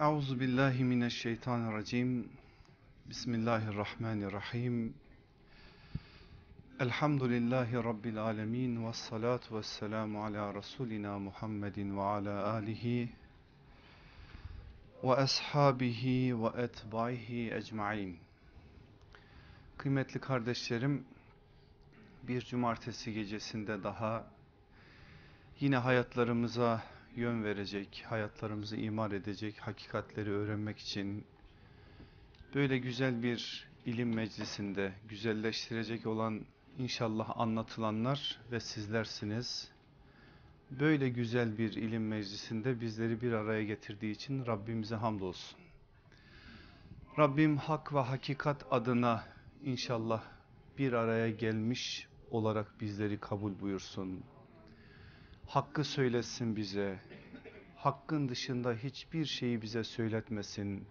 Euzu billahi mineşşeytanirracim. Bismillahirrahmanirrahim. Elhamdülillahi rabbil alamin ve salatu vesselamu ala rasulina Muhammedin ve ala alihi ve ashabihi ve etbaihi ecmaîn. Kıymetli kardeşlerim, bir cumartesi gecesinde daha yine hayatlarımıza yön verecek, hayatlarımızı imar edecek hakikatleri öğrenmek için böyle güzel bir ilim meclisinde güzelleştirecek olan inşallah anlatılanlar ve sizlersiniz. Böyle güzel bir ilim meclisinde bizleri bir araya getirdiği için Rabbimize hamdolsun. Rabbim hak ve hakikat adına inşallah bir araya gelmiş olarak bizleri kabul buyursun. Hakkı söylesin bize. Hakkın dışında hiçbir şeyi bize söyletmesin.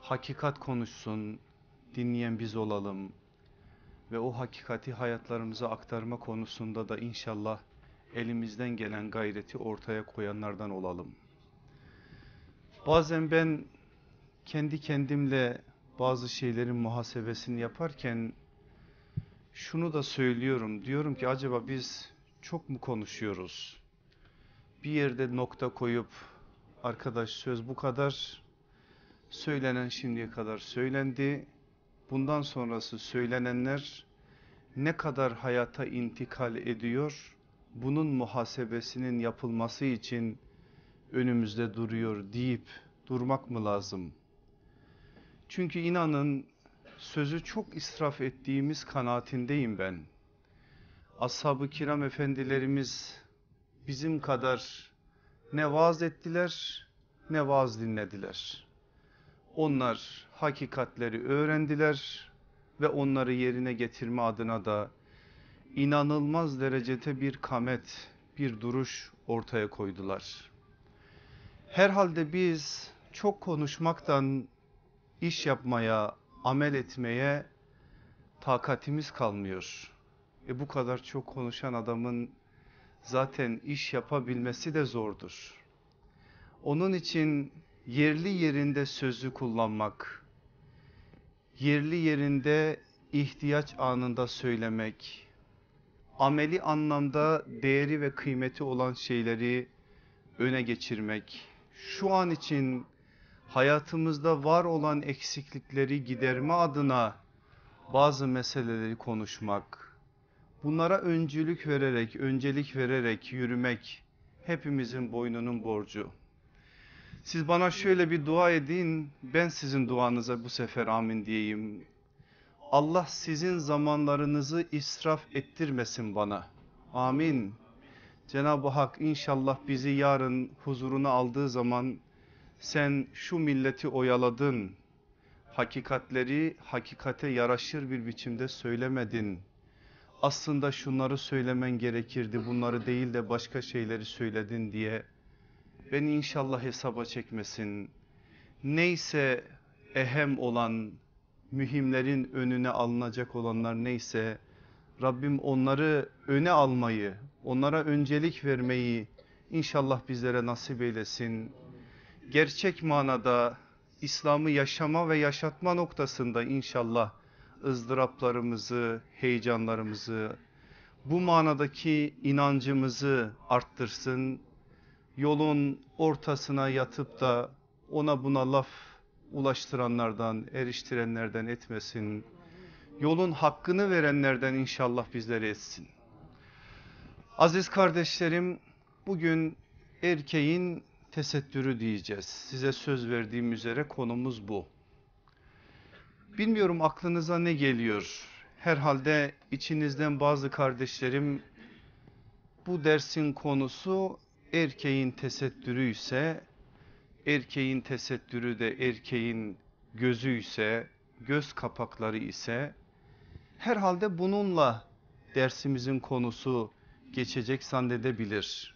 Hakikat konuşsun. Dinleyen biz olalım. Ve o hakikati hayatlarımıza aktarma konusunda da inşallah elimizden gelen gayreti ortaya koyanlardan olalım. Bazen ben kendi kendimle bazı şeylerin muhasebesini yaparken şunu da söylüyorum. Diyorum ki acaba biz çok mu konuşuyoruz? Bir yerde nokta koyup arkadaş söz bu kadar söylenen şimdiye kadar söylendi. Bundan sonrası söylenenler ne kadar hayata intikal ediyor? Bunun muhasebesinin yapılması için önümüzde duruyor deyip durmak mı lazım? Çünkü inanın sözü çok israf ettiğimiz kanaatindeyim ben ashab-ı kiram efendilerimiz bizim kadar ne vaaz ettiler ne vaaz dinlediler. Onlar hakikatleri öğrendiler ve onları yerine getirme adına da inanılmaz derecede bir kamet, bir duruş ortaya koydular. Herhalde biz çok konuşmaktan iş yapmaya, amel etmeye takatimiz kalmıyor e bu kadar çok konuşan adamın zaten iş yapabilmesi de zordur. Onun için yerli yerinde sözü kullanmak, yerli yerinde ihtiyaç anında söylemek, ameli anlamda değeri ve kıymeti olan şeyleri öne geçirmek, şu an için hayatımızda var olan eksiklikleri giderme adına bazı meseleleri konuşmak, Bunlara öncülük vererek, öncelik vererek yürümek hepimizin boynunun borcu. Siz bana şöyle bir dua edin, ben sizin duanıza bu sefer amin diyeyim. Allah sizin zamanlarınızı israf ettirmesin bana. Amin. Cenab-ı Hak inşallah bizi yarın huzuruna aldığı zaman sen şu milleti oyaladın. Hakikatleri hakikate yaraşır bir biçimde söylemedin aslında şunları söylemen gerekirdi bunları değil de başka şeyleri söyledin diye beni inşallah hesaba çekmesin. Neyse ehem olan mühimlerin önüne alınacak olanlar neyse Rabbim onları öne almayı onlara öncelik vermeyi inşallah bizlere nasip eylesin. Gerçek manada İslam'ı yaşama ve yaşatma noktasında inşallah ızdıraplarımızı, heyecanlarımızı, bu manadaki inancımızı arttırsın. Yolun ortasına yatıp da ona buna laf ulaştıranlardan, eriştirenlerden etmesin. Yolun hakkını verenlerden inşallah bizleri etsin. Aziz kardeşlerim bugün erkeğin tesettürü diyeceğiz. Size söz verdiğim üzere konumuz bu. Bilmiyorum aklınıza ne geliyor? Herhalde içinizden bazı kardeşlerim bu dersin konusu erkeğin tesettürü ise erkeğin tesettürü de erkeğin gözü ise göz kapakları ise herhalde bununla dersimizin konusu geçecek zannedebilir.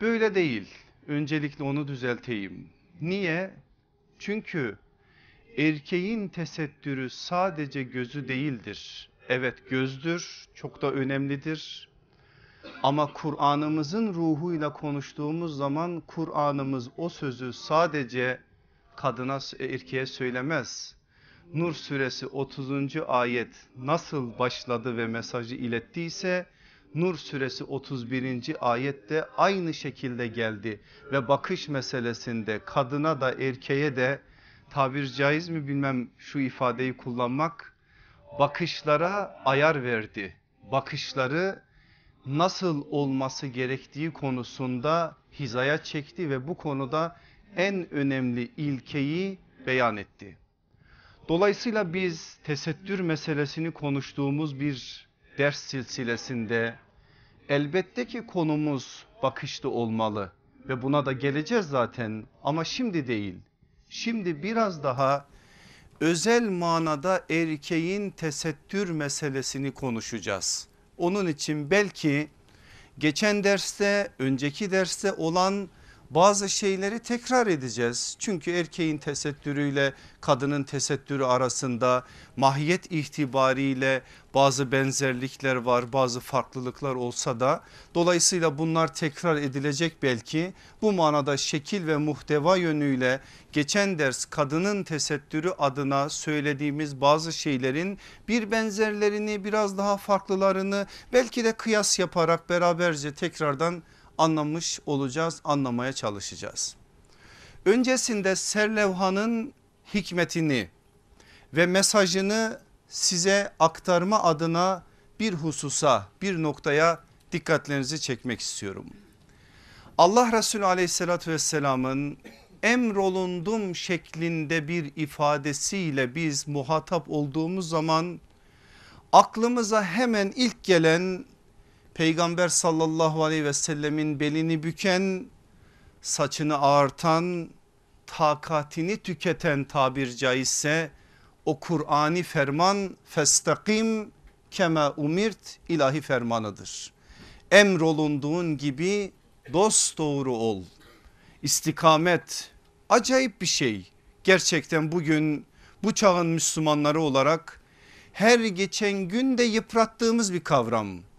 Böyle değil. Öncelikle onu düzelteyim. Niye? Çünkü erkeğin tesettürü sadece gözü değildir. Evet gözdür çok da önemlidir. Ama Kur'an'ımızın ruhuyla konuştuğumuz zaman Kur'an'ımız o sözü sadece kadına erkeğe söylemez. Nur suresi 30. ayet nasıl başladı ve mesajı ilettiyse Nur suresi 31. ayette aynı şekilde geldi ve bakış meselesinde kadına da erkeğe de tabir caiz mi bilmem şu ifadeyi kullanmak bakışlara ayar verdi. Bakışları nasıl olması gerektiği konusunda hizaya çekti ve bu konuda en önemli ilkeyi beyan etti. Dolayısıyla biz tesettür meselesini konuştuğumuz bir ders silsilesinde elbette ki konumuz bakışlı olmalı ve buna da geleceğiz zaten ama şimdi değil. Şimdi biraz daha özel manada erkeğin tesettür meselesini konuşacağız. Onun için belki geçen derste önceki derste olan bazı şeyleri tekrar edeceğiz. Çünkü erkeğin tesettürüyle kadının tesettürü arasında mahiyet itibariyle bazı benzerlikler var bazı farklılıklar olsa da dolayısıyla bunlar tekrar edilecek belki. Bu manada şekil ve muhteva yönüyle geçen ders kadının tesettürü adına söylediğimiz bazı şeylerin bir benzerlerini biraz daha farklılarını belki de kıyas yaparak beraberce tekrardan anlamış olacağız anlamaya çalışacağız. Öncesinde serlevhanın hikmetini ve mesajını size aktarma adına bir hususa bir noktaya dikkatlerinizi çekmek istiyorum. Allah Resulü aleyhissalatü vesselamın emrolundum şeklinde bir ifadesiyle biz muhatap olduğumuz zaman aklımıza hemen ilk gelen Peygamber sallallahu aleyhi ve sellemin belini büken saçını ağartan takatini tüketen tabir caizse o Kur'ani ferman festakim keme umirt ilahi fermanıdır. Emrolunduğun gibi dost doğru ol. İstikamet acayip bir şey. Gerçekten bugün bu çağın Müslümanları olarak her geçen günde yıprattığımız bir kavram.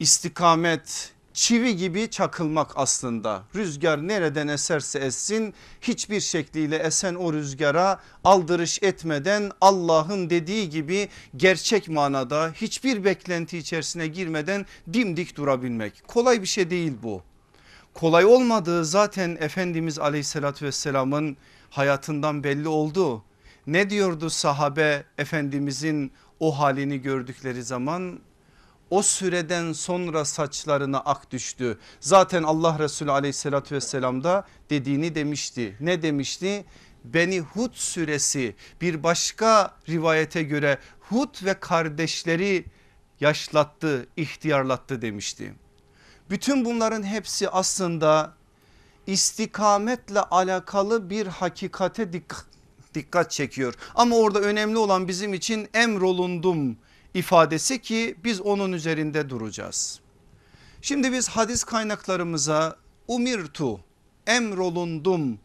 İstikamet çivi gibi çakılmak aslında. Rüzgar nereden eserse essin hiçbir şekliyle esen o rüzgara aldırış etmeden Allah'ın dediği gibi gerçek manada hiçbir beklenti içerisine girmeden dimdik durabilmek. Kolay bir şey değil bu. Kolay olmadığı zaten Efendimiz aleyhissalatü vesselamın hayatından belli oldu. Ne diyordu sahabe Efendimizin o halini gördükleri zaman o süreden sonra saçlarına ak düştü. Zaten Allah Resulü aleyhissalatü vesselam da dediğini demişti. Ne demişti? Beni Hud suresi bir başka rivayete göre Hud ve kardeşleri yaşlattı, ihtiyarlattı demişti. Bütün bunların hepsi aslında istikametle alakalı bir hakikate dikkat, dikkat çekiyor. Ama orada önemli olan bizim için emrolundum ifadesi ki biz onun üzerinde duracağız. Şimdi biz hadis kaynaklarımıza umirtu emrolundum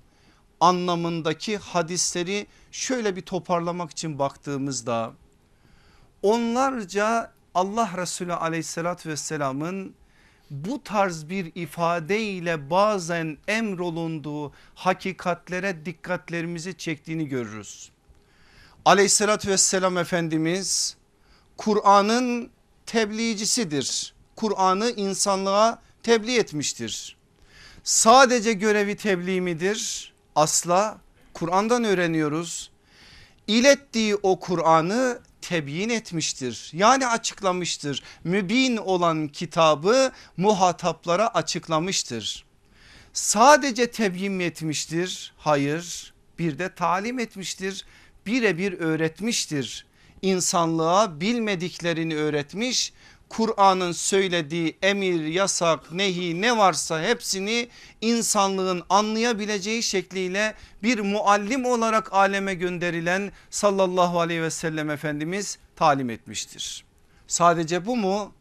anlamındaki hadisleri şöyle bir toparlamak için baktığımızda onlarca Allah Resulü aleyhissalatü vesselamın bu tarz bir ifadeyle bazen emrolunduğu hakikatlere dikkatlerimizi çektiğini görürüz. Aleyhissalatü vesselam Efendimiz Kur'an'ın tebliğcisidir. Kur'an'ı insanlığa tebliğ etmiştir. Sadece görevi tebliğ midir? Asla Kur'an'dan öğreniyoruz. İlettiği o Kur'an'ı tebyin etmiştir. Yani açıklamıştır. Mübin olan kitabı muhataplara açıklamıştır. Sadece tebyin mi etmiştir? Hayır. Bir de talim etmiştir. Birebir öğretmiştir insanlığa bilmediklerini öğretmiş. Kur'an'ın söylediği emir, yasak, nehi ne varsa hepsini insanlığın anlayabileceği şekliyle bir muallim olarak aleme gönderilen sallallahu aleyhi ve sellem Efendimiz talim etmiştir. Sadece bu mu?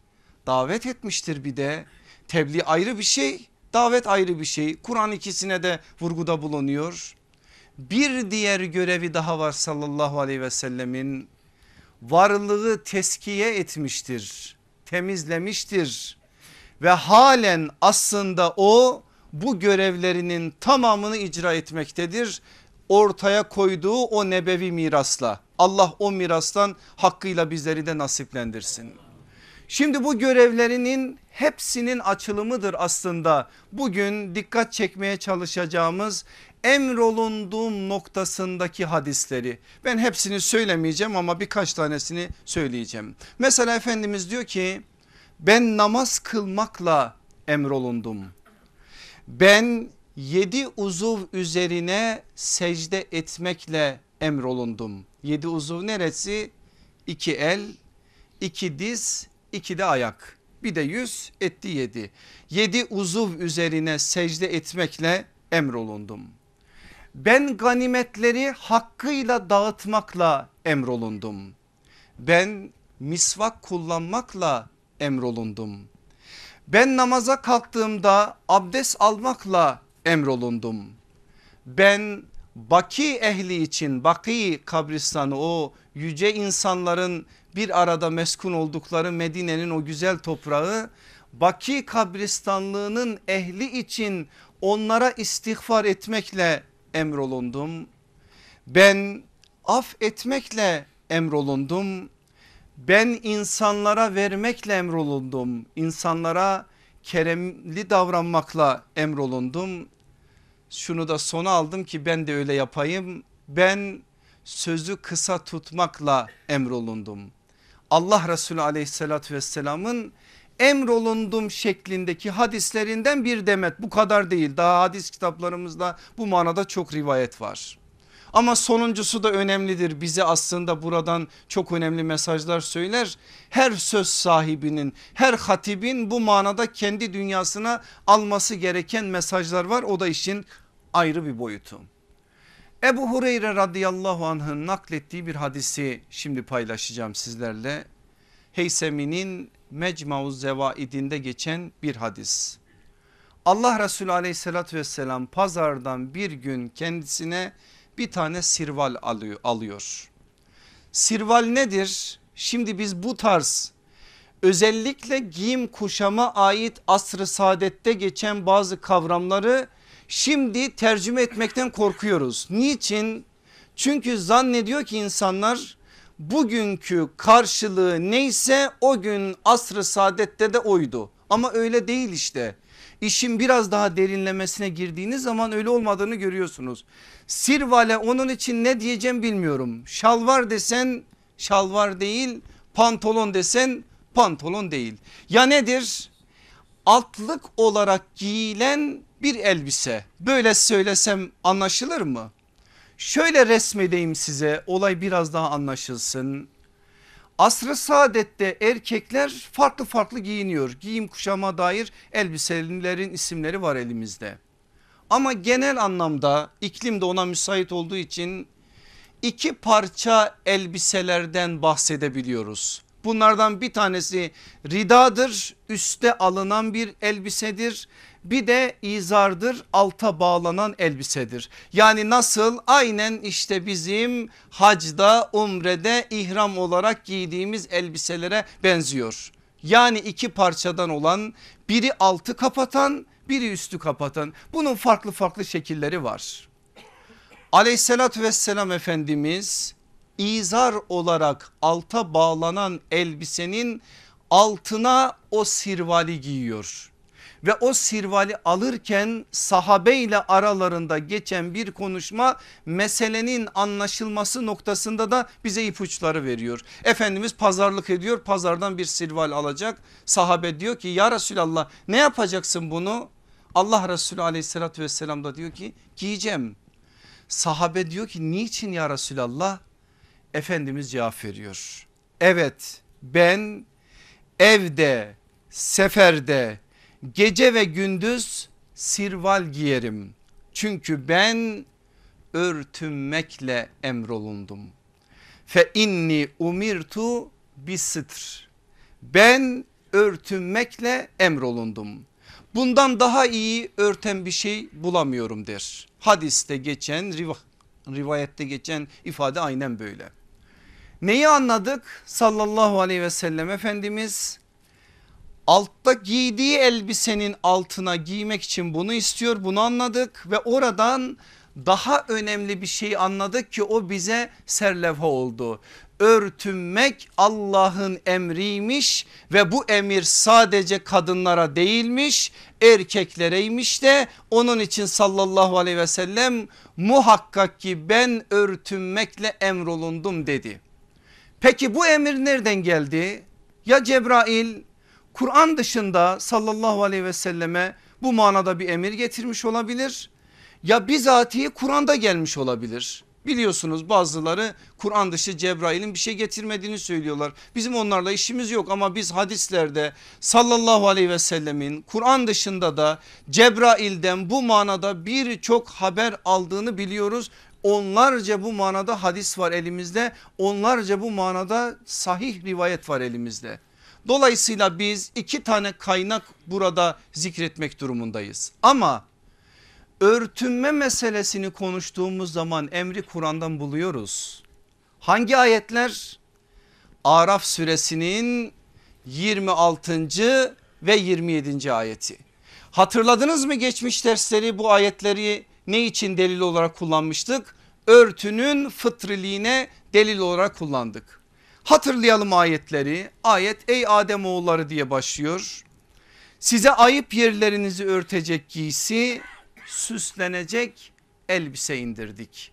Davet etmiştir bir de. Tebliğ ayrı bir şey, davet ayrı bir şey. Kur'an ikisine de vurguda bulunuyor. Bir diğer görevi daha var sallallahu aleyhi ve sellemin varlığı teskiye etmiştir, temizlemiştir. ve halen aslında o bu görevlerinin tamamını icra etmektedir. Ortaya koyduğu o nebevi mirasla Allah o mirastan hakkıyla bizleri de nasiplendirsin. Şimdi bu görevlerinin hepsinin açılımıdır aslında bugün dikkat çekmeye çalışacağımız emrolunduğum noktasındaki hadisleri. Ben hepsini söylemeyeceğim ama birkaç tanesini söyleyeceğim. Mesela Efendimiz diyor ki ben namaz kılmakla emrolundum. Ben yedi uzuv üzerine secde etmekle emrolundum. Yedi uzuv neresi? İki el, iki diz, iki de ayak. Bir de yüz etti yedi. Yedi uzuv üzerine secde etmekle emrolundum. Ben ganimetleri hakkıyla dağıtmakla emrolundum. Ben misvak kullanmakla emrolundum. Ben namaza kalktığımda abdest almakla emrolundum. Ben Baki ehli için Baki kabristanı o yüce insanların bir arada meskun oldukları Medine'nin o güzel toprağı Baki kabristanlığının ehli için onlara istiğfar etmekle emrolundum. Ben af etmekle emrolundum. Ben insanlara vermekle emrolundum. İnsanlara keremli davranmakla emrolundum. Şunu da sona aldım ki ben de öyle yapayım. Ben sözü kısa tutmakla emrolundum. Allah Resulü aleyhissalatü vesselamın emrolundum şeklindeki hadislerinden bir demet bu kadar değil. Daha hadis kitaplarımızda bu manada çok rivayet var. Ama sonuncusu da önemlidir bize aslında buradan çok önemli mesajlar söyler. Her söz sahibinin her hatibin bu manada kendi dünyasına alması gereken mesajlar var o da işin ayrı bir boyutu. Ebu Hureyre radıyallahu anh'ın naklettiği bir hadisi şimdi paylaşacağım sizlerle. Heysemi'nin Mecmauz Zevaidinde geçen bir hadis. Allah Resulü aleyhissalatü vesselam pazardan bir gün kendisine bir tane sirval alıyor. Sirval nedir? Şimdi biz bu tarz özellikle giyim kuşama ait asrı saadette geçen bazı kavramları şimdi tercüme etmekten korkuyoruz. Niçin? Çünkü zannediyor ki insanlar bugünkü karşılığı neyse o gün asrı saadette de oydu. Ama öyle değil işte. İşin biraz daha derinlemesine girdiğiniz zaman öyle olmadığını görüyorsunuz. Sirvale onun için ne diyeceğim bilmiyorum. Şalvar desen şalvar değil pantolon desen pantolon değil. Ya nedir? Altlık olarak giyilen bir elbise. Böyle söylesem anlaşılır mı? Şöyle resmedeyim size olay biraz daha anlaşılsın. Asrı saadette erkekler farklı farklı giyiniyor. Giyim kuşama dair elbiselerin isimleri var elimizde. Ama genel anlamda iklim de ona müsait olduğu için iki parça elbiselerden bahsedebiliyoruz. Bunlardan bir tanesi ridadır üste alınan bir elbisedir bir de izardır alta bağlanan elbisedir. Yani nasıl aynen işte bizim hacda umrede ihram olarak giydiğimiz elbiselere benziyor. Yani iki parçadan olan biri altı kapatan biri üstü kapatan bunun farklı farklı şekilleri var. Aleyhissalatü vesselam Efendimiz izar olarak alta bağlanan elbisenin altına o sirvali giyiyor ve o sirvali alırken sahabe ile aralarında geçen bir konuşma meselenin anlaşılması noktasında da bize ipuçları veriyor. Efendimiz pazarlık ediyor pazardan bir sirval alacak sahabe diyor ki ya Resulallah ne yapacaksın bunu? Allah Resulü aleyhissalatü vesselam da diyor ki giyeceğim. Sahabe diyor ki niçin ya Resulallah? Efendimiz cevap veriyor. Evet ben evde seferde gece ve gündüz sirval giyerim. Çünkü ben örtünmekle emrolundum. Fe inni umirtu bisitr. Ben örtünmekle emrolundum. Bundan daha iyi örten bir şey bulamıyorum der. Hadiste geçen rivayette geçen ifade aynen böyle. Neyi anladık? Sallallahu aleyhi ve sellem Efendimiz altta giydiği elbisenin altına giymek için bunu istiyor bunu anladık ve oradan daha önemli bir şey anladık ki o bize serlevha oldu. Örtünmek Allah'ın emriymiş ve bu emir sadece kadınlara değilmiş erkeklereymiş de onun için sallallahu aleyhi ve sellem muhakkak ki ben örtünmekle emrolundum dedi. Peki bu emir nereden geldi? Ya Cebrail Kur'an dışında sallallahu aleyhi ve selleme bu manada bir emir getirmiş olabilir ya bizatihi Kur'an'da gelmiş olabilir. Biliyorsunuz bazıları Kur'an dışı Cebrail'in bir şey getirmediğini söylüyorlar. Bizim onlarla işimiz yok ama biz hadislerde sallallahu aleyhi ve sellemin Kur'an dışında da Cebrail'den bu manada birçok haber aldığını biliyoruz. Onlarca bu manada hadis var elimizde. Onlarca bu manada sahih rivayet var elimizde. Dolayısıyla biz iki tane kaynak burada zikretmek durumundayız. Ama örtünme meselesini konuştuğumuz zaman emri Kur'an'dan buluyoruz. Hangi ayetler? Araf suresinin 26. ve 27. ayeti. Hatırladınız mı geçmiş dersleri bu ayetleri ne için delil olarak kullanmıştık? Örtünün fıtriliğine delil olarak kullandık. Hatırlayalım ayetleri. Ayet ey Adem oğulları diye başlıyor. Size ayıp yerlerinizi örtecek giysi süslenecek elbise indirdik.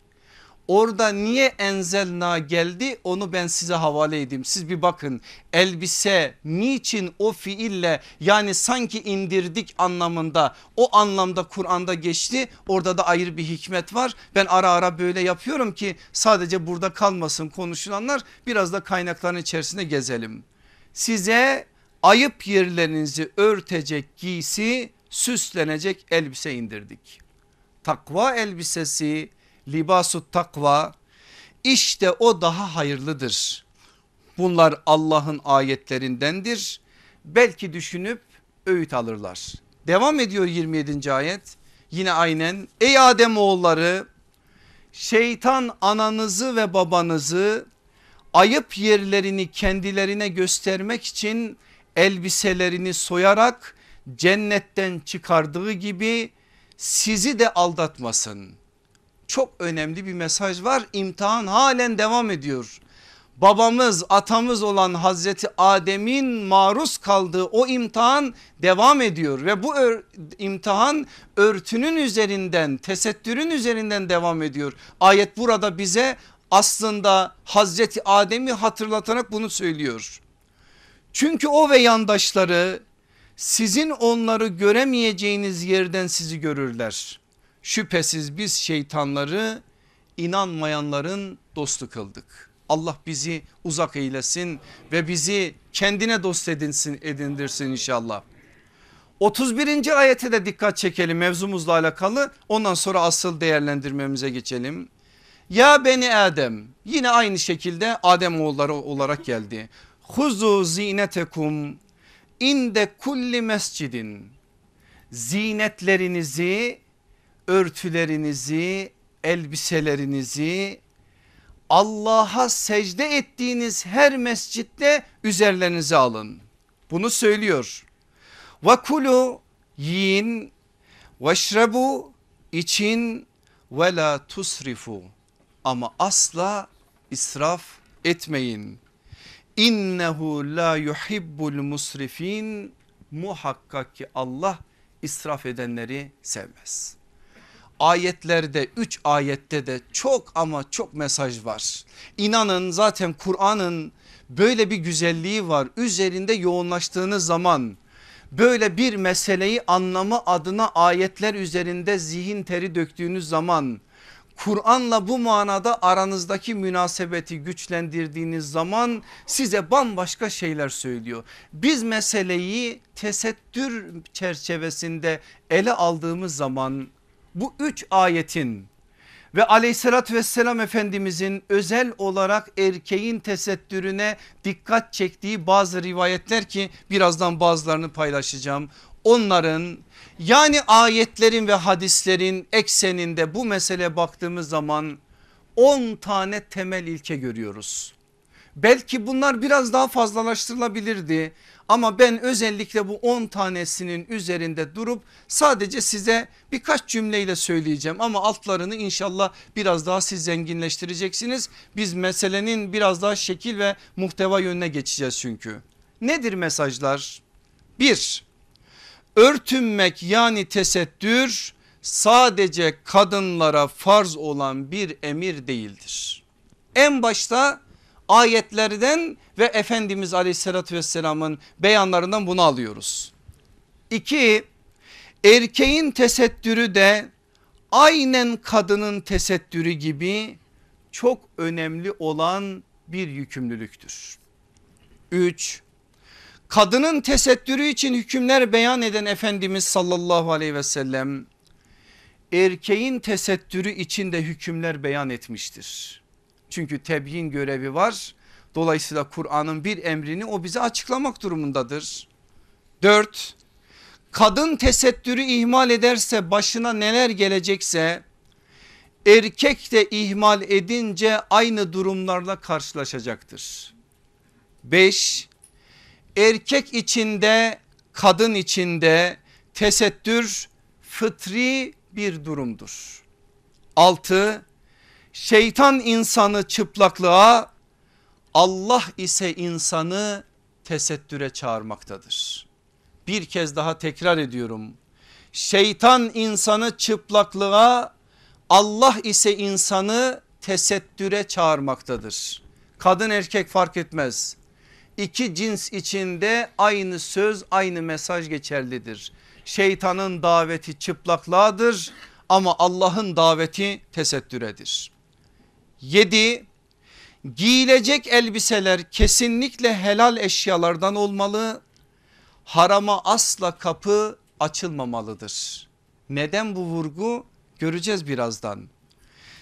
Orada niye enzelna geldi onu ben size havale edeyim. Siz bir bakın elbise niçin o fiille yani sanki indirdik anlamında o anlamda Kur'an'da geçti. Orada da ayrı bir hikmet var. Ben ara ara böyle yapıyorum ki sadece burada kalmasın konuşulanlar biraz da kaynakların içerisinde gezelim. Size ayıp yerlerinizi örtecek giysi süslenecek elbise indirdik. Takva elbisesi libasu takva işte o daha hayırlıdır. Bunlar Allah'ın ayetlerindendir. Belki düşünüp öğüt alırlar. Devam ediyor 27. ayet. Yine aynen ey Adem oğulları şeytan ananızı ve babanızı ayıp yerlerini kendilerine göstermek için elbiselerini soyarak cennetten çıkardığı gibi sizi de aldatmasın. Çok önemli bir mesaj var imtihan halen devam ediyor. Babamız atamız olan Hazreti Adem'in maruz kaldığı o imtihan devam ediyor ve bu ör, imtihan örtünün üzerinden tesettürün üzerinden devam ediyor. Ayet burada bize aslında Hazreti Adem'i hatırlatarak bunu söylüyor. Çünkü o ve yandaşları sizin onları göremeyeceğiniz yerden sizi görürler. Şüphesiz biz şeytanları inanmayanların dostu kıldık. Allah bizi uzak eylesin ve bizi kendine dost edinsin, edindirsin inşallah. 31. ayete de dikkat çekelim mevzumuzla alakalı ondan sonra asıl değerlendirmemize geçelim. Ya beni Adem yine aynı şekilde Adem oğulları olarak geldi. Huzu zinetekum inde kulli mescidin zinetlerinizi örtülerinizi elbiselerinizi Allah'a secde ettiğiniz her mescitte üzerlerinize alın. Bunu söylüyor. Ve kulu yiyin veşrebu için ve la tusrifu ama asla israf etmeyin. İnnehu la yuhibbul musrifin muhakkak ki Allah israf edenleri sevmez. Ayetlerde 3 ayette de çok ama çok mesaj var. İnanın zaten Kur'an'ın böyle bir güzelliği var. Üzerinde yoğunlaştığınız zaman böyle bir meseleyi anlamı adına ayetler üzerinde zihin teri döktüğünüz zaman Kur'an'la bu manada aranızdaki münasebeti güçlendirdiğiniz zaman size bambaşka şeyler söylüyor. Biz meseleyi tesettür çerçevesinde ele aldığımız zaman bu üç ayetin ve aleyhissalatü vesselam efendimizin özel olarak erkeğin tesettürüne dikkat çektiği bazı rivayetler ki birazdan bazılarını paylaşacağım. Onların yani ayetlerin ve hadislerin ekseninde bu mesele baktığımız zaman 10 tane temel ilke görüyoruz. Belki bunlar biraz daha fazlalaştırılabilirdi ama ben özellikle bu 10 tanesinin üzerinde durup sadece size birkaç cümleyle söyleyeceğim ama altlarını inşallah biraz daha siz zenginleştireceksiniz. Biz meselenin biraz daha şekil ve muhteva yönüne geçeceğiz çünkü. Nedir mesajlar? Bir, örtünmek yani tesettür sadece kadınlara farz olan bir emir değildir. En başta ayetlerden ve Efendimiz aleyhissalatü vesselamın beyanlarından bunu alıyoruz. İki erkeğin tesettürü de aynen kadının tesettürü gibi çok önemli olan bir yükümlülüktür. Üç kadının tesettürü için hükümler beyan eden Efendimiz sallallahu aleyhi ve sellem erkeğin tesettürü için de hükümler beyan etmiştir. Çünkü tebyin görevi var. Dolayısıyla Kur'an'ın bir emrini o bize açıklamak durumundadır. Dört, kadın tesettürü ihmal ederse başına neler gelecekse erkek de ihmal edince aynı durumlarla karşılaşacaktır. Beş, erkek içinde kadın içinde tesettür fıtri bir durumdur. Altı, şeytan insanı çıplaklığa Allah ise insanı tesettüre çağırmaktadır. Bir kez daha tekrar ediyorum. Şeytan insanı çıplaklığa Allah ise insanı tesettüre çağırmaktadır. Kadın erkek fark etmez. İki cins içinde aynı söz aynı mesaj geçerlidir. Şeytanın daveti çıplaklığadır ama Allah'ın daveti tesettüredir. 7. Giyilecek elbiseler kesinlikle helal eşyalardan olmalı. Harama asla kapı açılmamalıdır. Neden bu vurgu? Göreceğiz birazdan.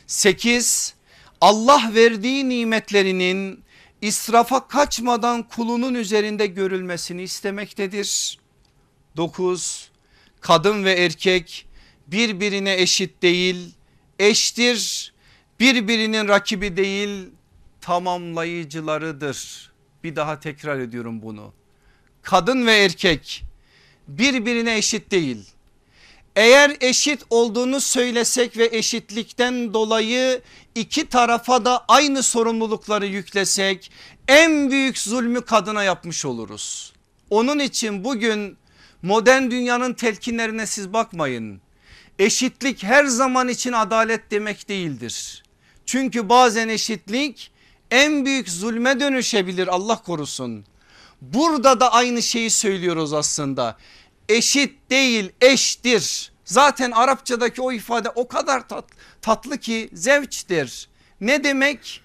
8. Allah verdiği nimetlerinin israfa kaçmadan kulunun üzerinde görülmesini istemektedir. 9. Kadın ve erkek birbirine eşit değil eştir birbirinin rakibi değil tamamlayıcılarıdır. Bir daha tekrar ediyorum bunu. Kadın ve erkek birbirine eşit değil. Eğer eşit olduğunu söylesek ve eşitlikten dolayı iki tarafa da aynı sorumlulukları yüklesek en büyük zulmü kadına yapmış oluruz. Onun için bugün modern dünyanın telkinlerine siz bakmayın. Eşitlik her zaman için adalet demek değildir. Çünkü bazen eşitlik en büyük zulme dönüşebilir Allah korusun. Burada da aynı şeyi söylüyoruz aslında. Eşit değil eştir. Zaten Arapçadaki o ifade o kadar tat, tatlı ki zevçtir. Ne demek?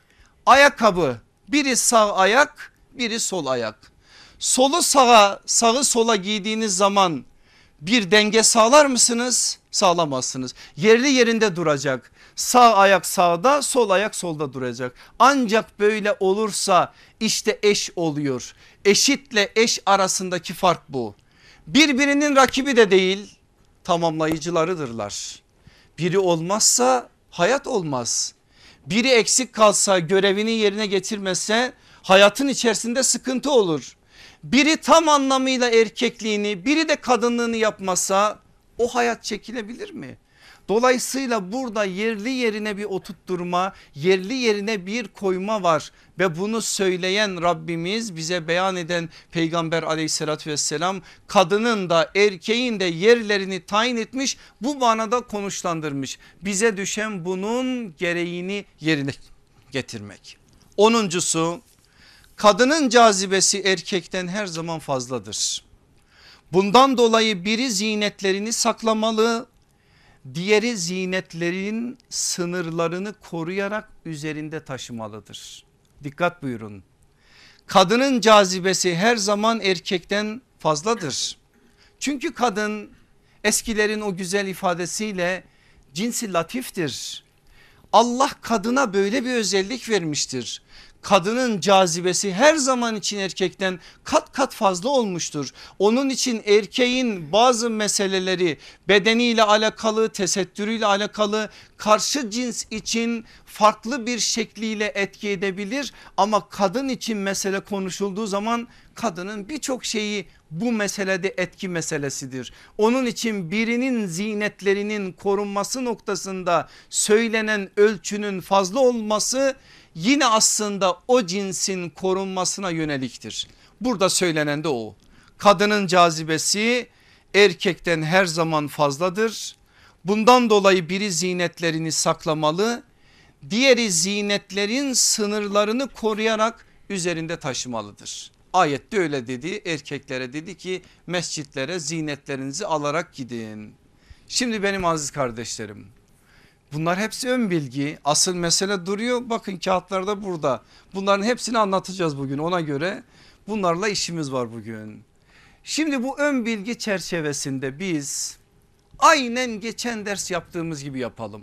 Ayakkabı biri sağ ayak biri sol ayak. Solu sağa sağı sola giydiğiniz zaman bir denge sağlar mısınız? Sağlamazsınız. Yerli yerinde duracak. Sağ ayak sağda sol ayak solda duracak. Ancak böyle olursa işte eş oluyor. Eşitle eş arasındaki fark bu. Birbirinin rakibi de değil tamamlayıcılarıdırlar. Biri olmazsa hayat olmaz. Biri eksik kalsa görevini yerine getirmese hayatın içerisinde sıkıntı olur. Biri tam anlamıyla erkekliğini biri de kadınlığını yapmasa o hayat çekilebilir mi? Dolayısıyla burada yerli yerine bir oturtturma, yerli yerine bir koyma var ve bunu söyleyen Rabbimiz bize beyan eden peygamber aleyhissalatü vesselam kadının da erkeğin de yerlerini tayin etmiş bu manada konuşlandırmış. Bize düşen bunun gereğini yerine getirmek. Onuncusu kadının cazibesi erkekten her zaman fazladır. Bundan dolayı biri zinetlerini saklamalı diğeri zinetlerin sınırlarını koruyarak üzerinde taşımalıdır. Dikkat buyurun. Kadının cazibesi her zaman erkekten fazladır. Çünkü kadın eskilerin o güzel ifadesiyle cinsi latiftir. Allah kadına böyle bir özellik vermiştir. Kadının cazibesi her zaman için erkekten kat kat fazla olmuştur. Onun için erkeğin bazı meseleleri bedeniyle alakalı, tesettürüyle alakalı karşı cins için farklı bir şekliyle etki edebilir ama kadın için mesele konuşulduğu zaman kadının birçok şeyi bu meselede etki meselesidir. Onun için birinin zinetlerinin korunması noktasında söylenen ölçünün fazla olması yine aslında o cinsin korunmasına yöneliktir. Burada söylenen de o. Kadının cazibesi erkekten her zaman fazladır. Bundan dolayı biri zinetlerini saklamalı, diğeri zinetlerin sınırlarını koruyarak üzerinde taşımalıdır. Ayette öyle dedi erkeklere dedi ki mescitlere zinetlerinizi alarak gidin. Şimdi benim aziz kardeşlerim bunlar hepsi ön bilgi asıl mesele duruyor bakın kağıtlarda burada bunların hepsini anlatacağız bugün ona göre bunlarla işimiz var bugün. Şimdi bu ön bilgi çerçevesinde biz aynen geçen ders yaptığımız gibi yapalım.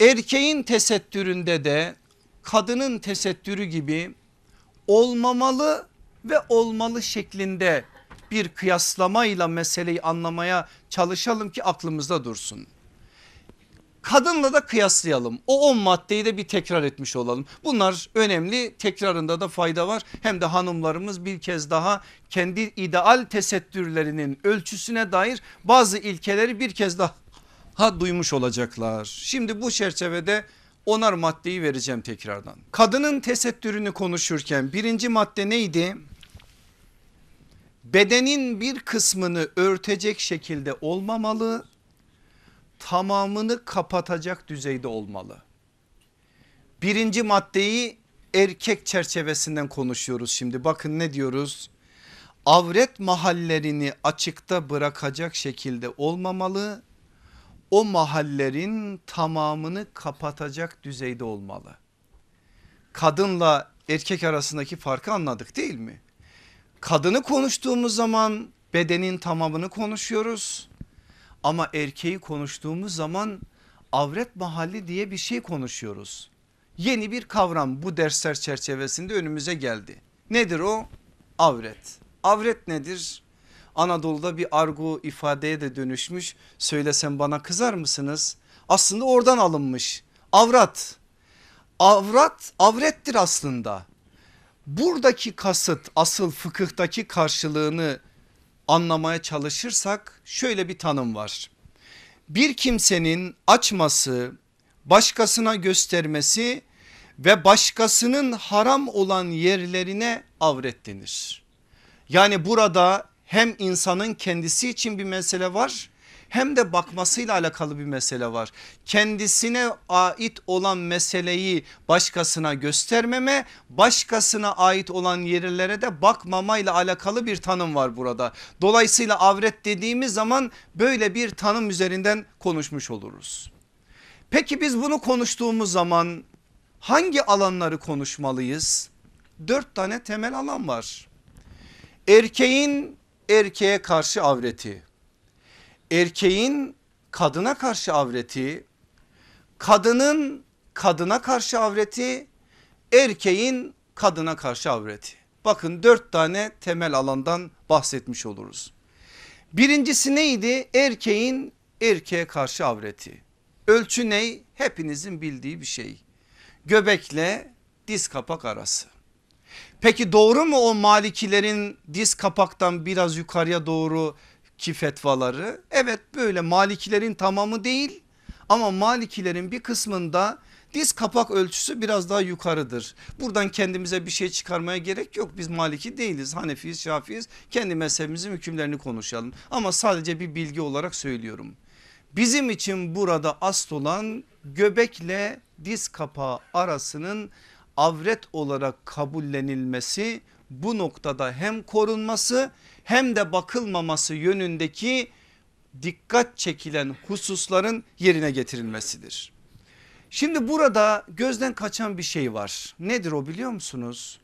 Erkeğin tesettüründe de kadının tesettürü gibi olmamalı ve olmalı şeklinde bir kıyaslamayla meseleyi anlamaya çalışalım ki aklımızda dursun. Kadınla da kıyaslayalım. O 10 maddeyi de bir tekrar etmiş olalım. Bunlar önemli tekrarında da fayda var. Hem de hanımlarımız bir kez daha kendi ideal tesettürlerinin ölçüsüne dair bazı ilkeleri bir kez daha duymuş olacaklar. Şimdi bu çerçevede onar maddeyi vereceğim tekrardan. Kadının tesettürünü konuşurken birinci madde neydi? Bedenin bir kısmını örtecek şekilde olmamalı, tamamını kapatacak düzeyde olmalı. Birinci maddeyi erkek çerçevesinden konuşuyoruz şimdi bakın ne diyoruz? Avret mahallerini açıkta bırakacak şekilde olmamalı o mahallerin tamamını kapatacak düzeyde olmalı. Kadınla erkek arasındaki farkı anladık değil mi? Kadını konuştuğumuz zaman bedenin tamamını konuşuyoruz. Ama erkeği konuştuğumuz zaman avret mahalli diye bir şey konuşuyoruz. Yeni bir kavram bu dersler çerçevesinde önümüze geldi. Nedir o? Avret. Avret nedir? Anadolu'da bir argo ifadeye de dönüşmüş. Söylesem bana kızar mısınız? Aslında oradan alınmış. Avrat. Avrat avrettir aslında. Buradaki kasıt asıl fıkıhtaki karşılığını anlamaya çalışırsak şöyle bir tanım var. Bir kimsenin açması, başkasına göstermesi ve başkasının haram olan yerlerine avret denir. Yani burada hem insanın kendisi için bir mesele var hem de bakmasıyla alakalı bir mesele var. Kendisine ait olan meseleyi başkasına göstermeme, başkasına ait olan yerlere de bakmamayla alakalı bir tanım var burada. Dolayısıyla avret dediğimiz zaman böyle bir tanım üzerinden konuşmuş oluruz. Peki biz bunu konuştuğumuz zaman hangi alanları konuşmalıyız? Dört tane temel alan var. Erkeğin erkeğe karşı avreti, erkeğin kadına karşı avreti, kadının kadına karşı avreti, erkeğin kadına karşı avreti. Bakın dört tane temel alandan bahsetmiş oluruz. Birincisi neydi? Erkeğin erkeğe karşı avreti. Ölçü ney? Hepinizin bildiği bir şey. Göbekle diz kapak arası. Peki doğru mu o malikilerin diz kapaktan biraz yukarıya doğru ki fetvaları? Evet böyle malikilerin tamamı değil ama malikilerin bir kısmında diz kapak ölçüsü biraz daha yukarıdır. Buradan kendimize bir şey çıkarmaya gerek yok. Biz maliki değiliz Hanefiyiz Şafiyiz kendi mezhebimizin hükümlerini konuşalım. Ama sadece bir bilgi olarak söylüyorum. Bizim için burada asıl olan göbekle diz kapağı arasının avret olarak kabullenilmesi bu noktada hem korunması hem de bakılmaması yönündeki dikkat çekilen hususların yerine getirilmesidir. Şimdi burada gözden kaçan bir şey var. Nedir o biliyor musunuz?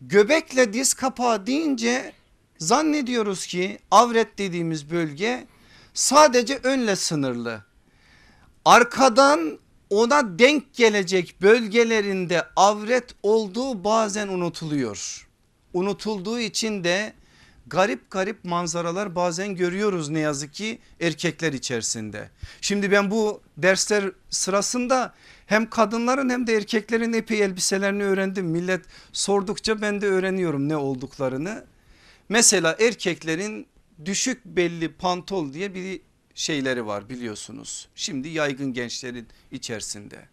Göbekle diz kapağı deyince zannediyoruz ki avret dediğimiz bölge sadece önle sınırlı. Arkadan ona denk gelecek bölgelerinde avret olduğu bazen unutuluyor. Unutulduğu için de garip garip manzaralar bazen görüyoruz ne yazık ki erkekler içerisinde. Şimdi ben bu dersler sırasında hem kadınların hem de erkeklerin epey elbiselerini öğrendim. Millet sordukça ben de öğreniyorum ne olduklarını. Mesela erkeklerin düşük belli pantol diye bir şeyleri var biliyorsunuz. Şimdi yaygın gençlerin içerisinde.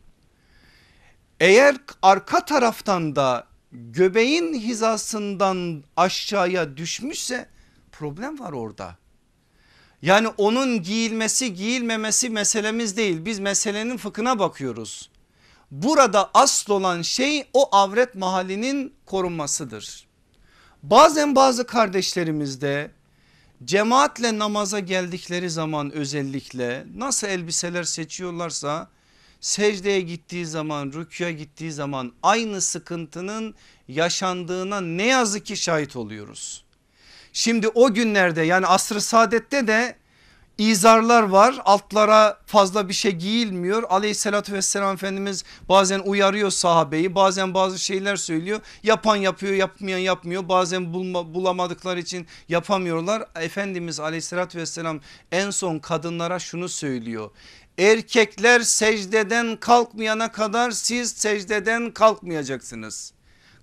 Eğer arka taraftan da göbeğin hizasından aşağıya düşmüşse problem var orada. Yani onun giyilmesi giyilmemesi meselemiz değil. Biz meselenin fıkhına bakıyoruz. Burada asıl olan şey o avret mahallinin korunmasıdır. Bazen bazı kardeşlerimizde cemaatle namaza geldikleri zaman özellikle nasıl elbiseler seçiyorlarsa secdeye gittiği zaman rüküye gittiği zaman aynı sıkıntının yaşandığına ne yazık ki şahit oluyoruz. Şimdi o günlerde yani asr-ı saadette de izarlar var. Altlara fazla bir şey giyilmiyor. Aleyhissalatü vesselam Efendimiz bazen uyarıyor sahabeyi bazen bazı şeyler söylüyor. Yapan yapıyor yapmayan yapmıyor. Bazen bulma, bulamadıkları için yapamıyorlar. Efendimiz aleyhissalatü vesselam en son kadınlara şunu söylüyor erkekler secdeden kalkmayana kadar siz secdeden kalkmayacaksınız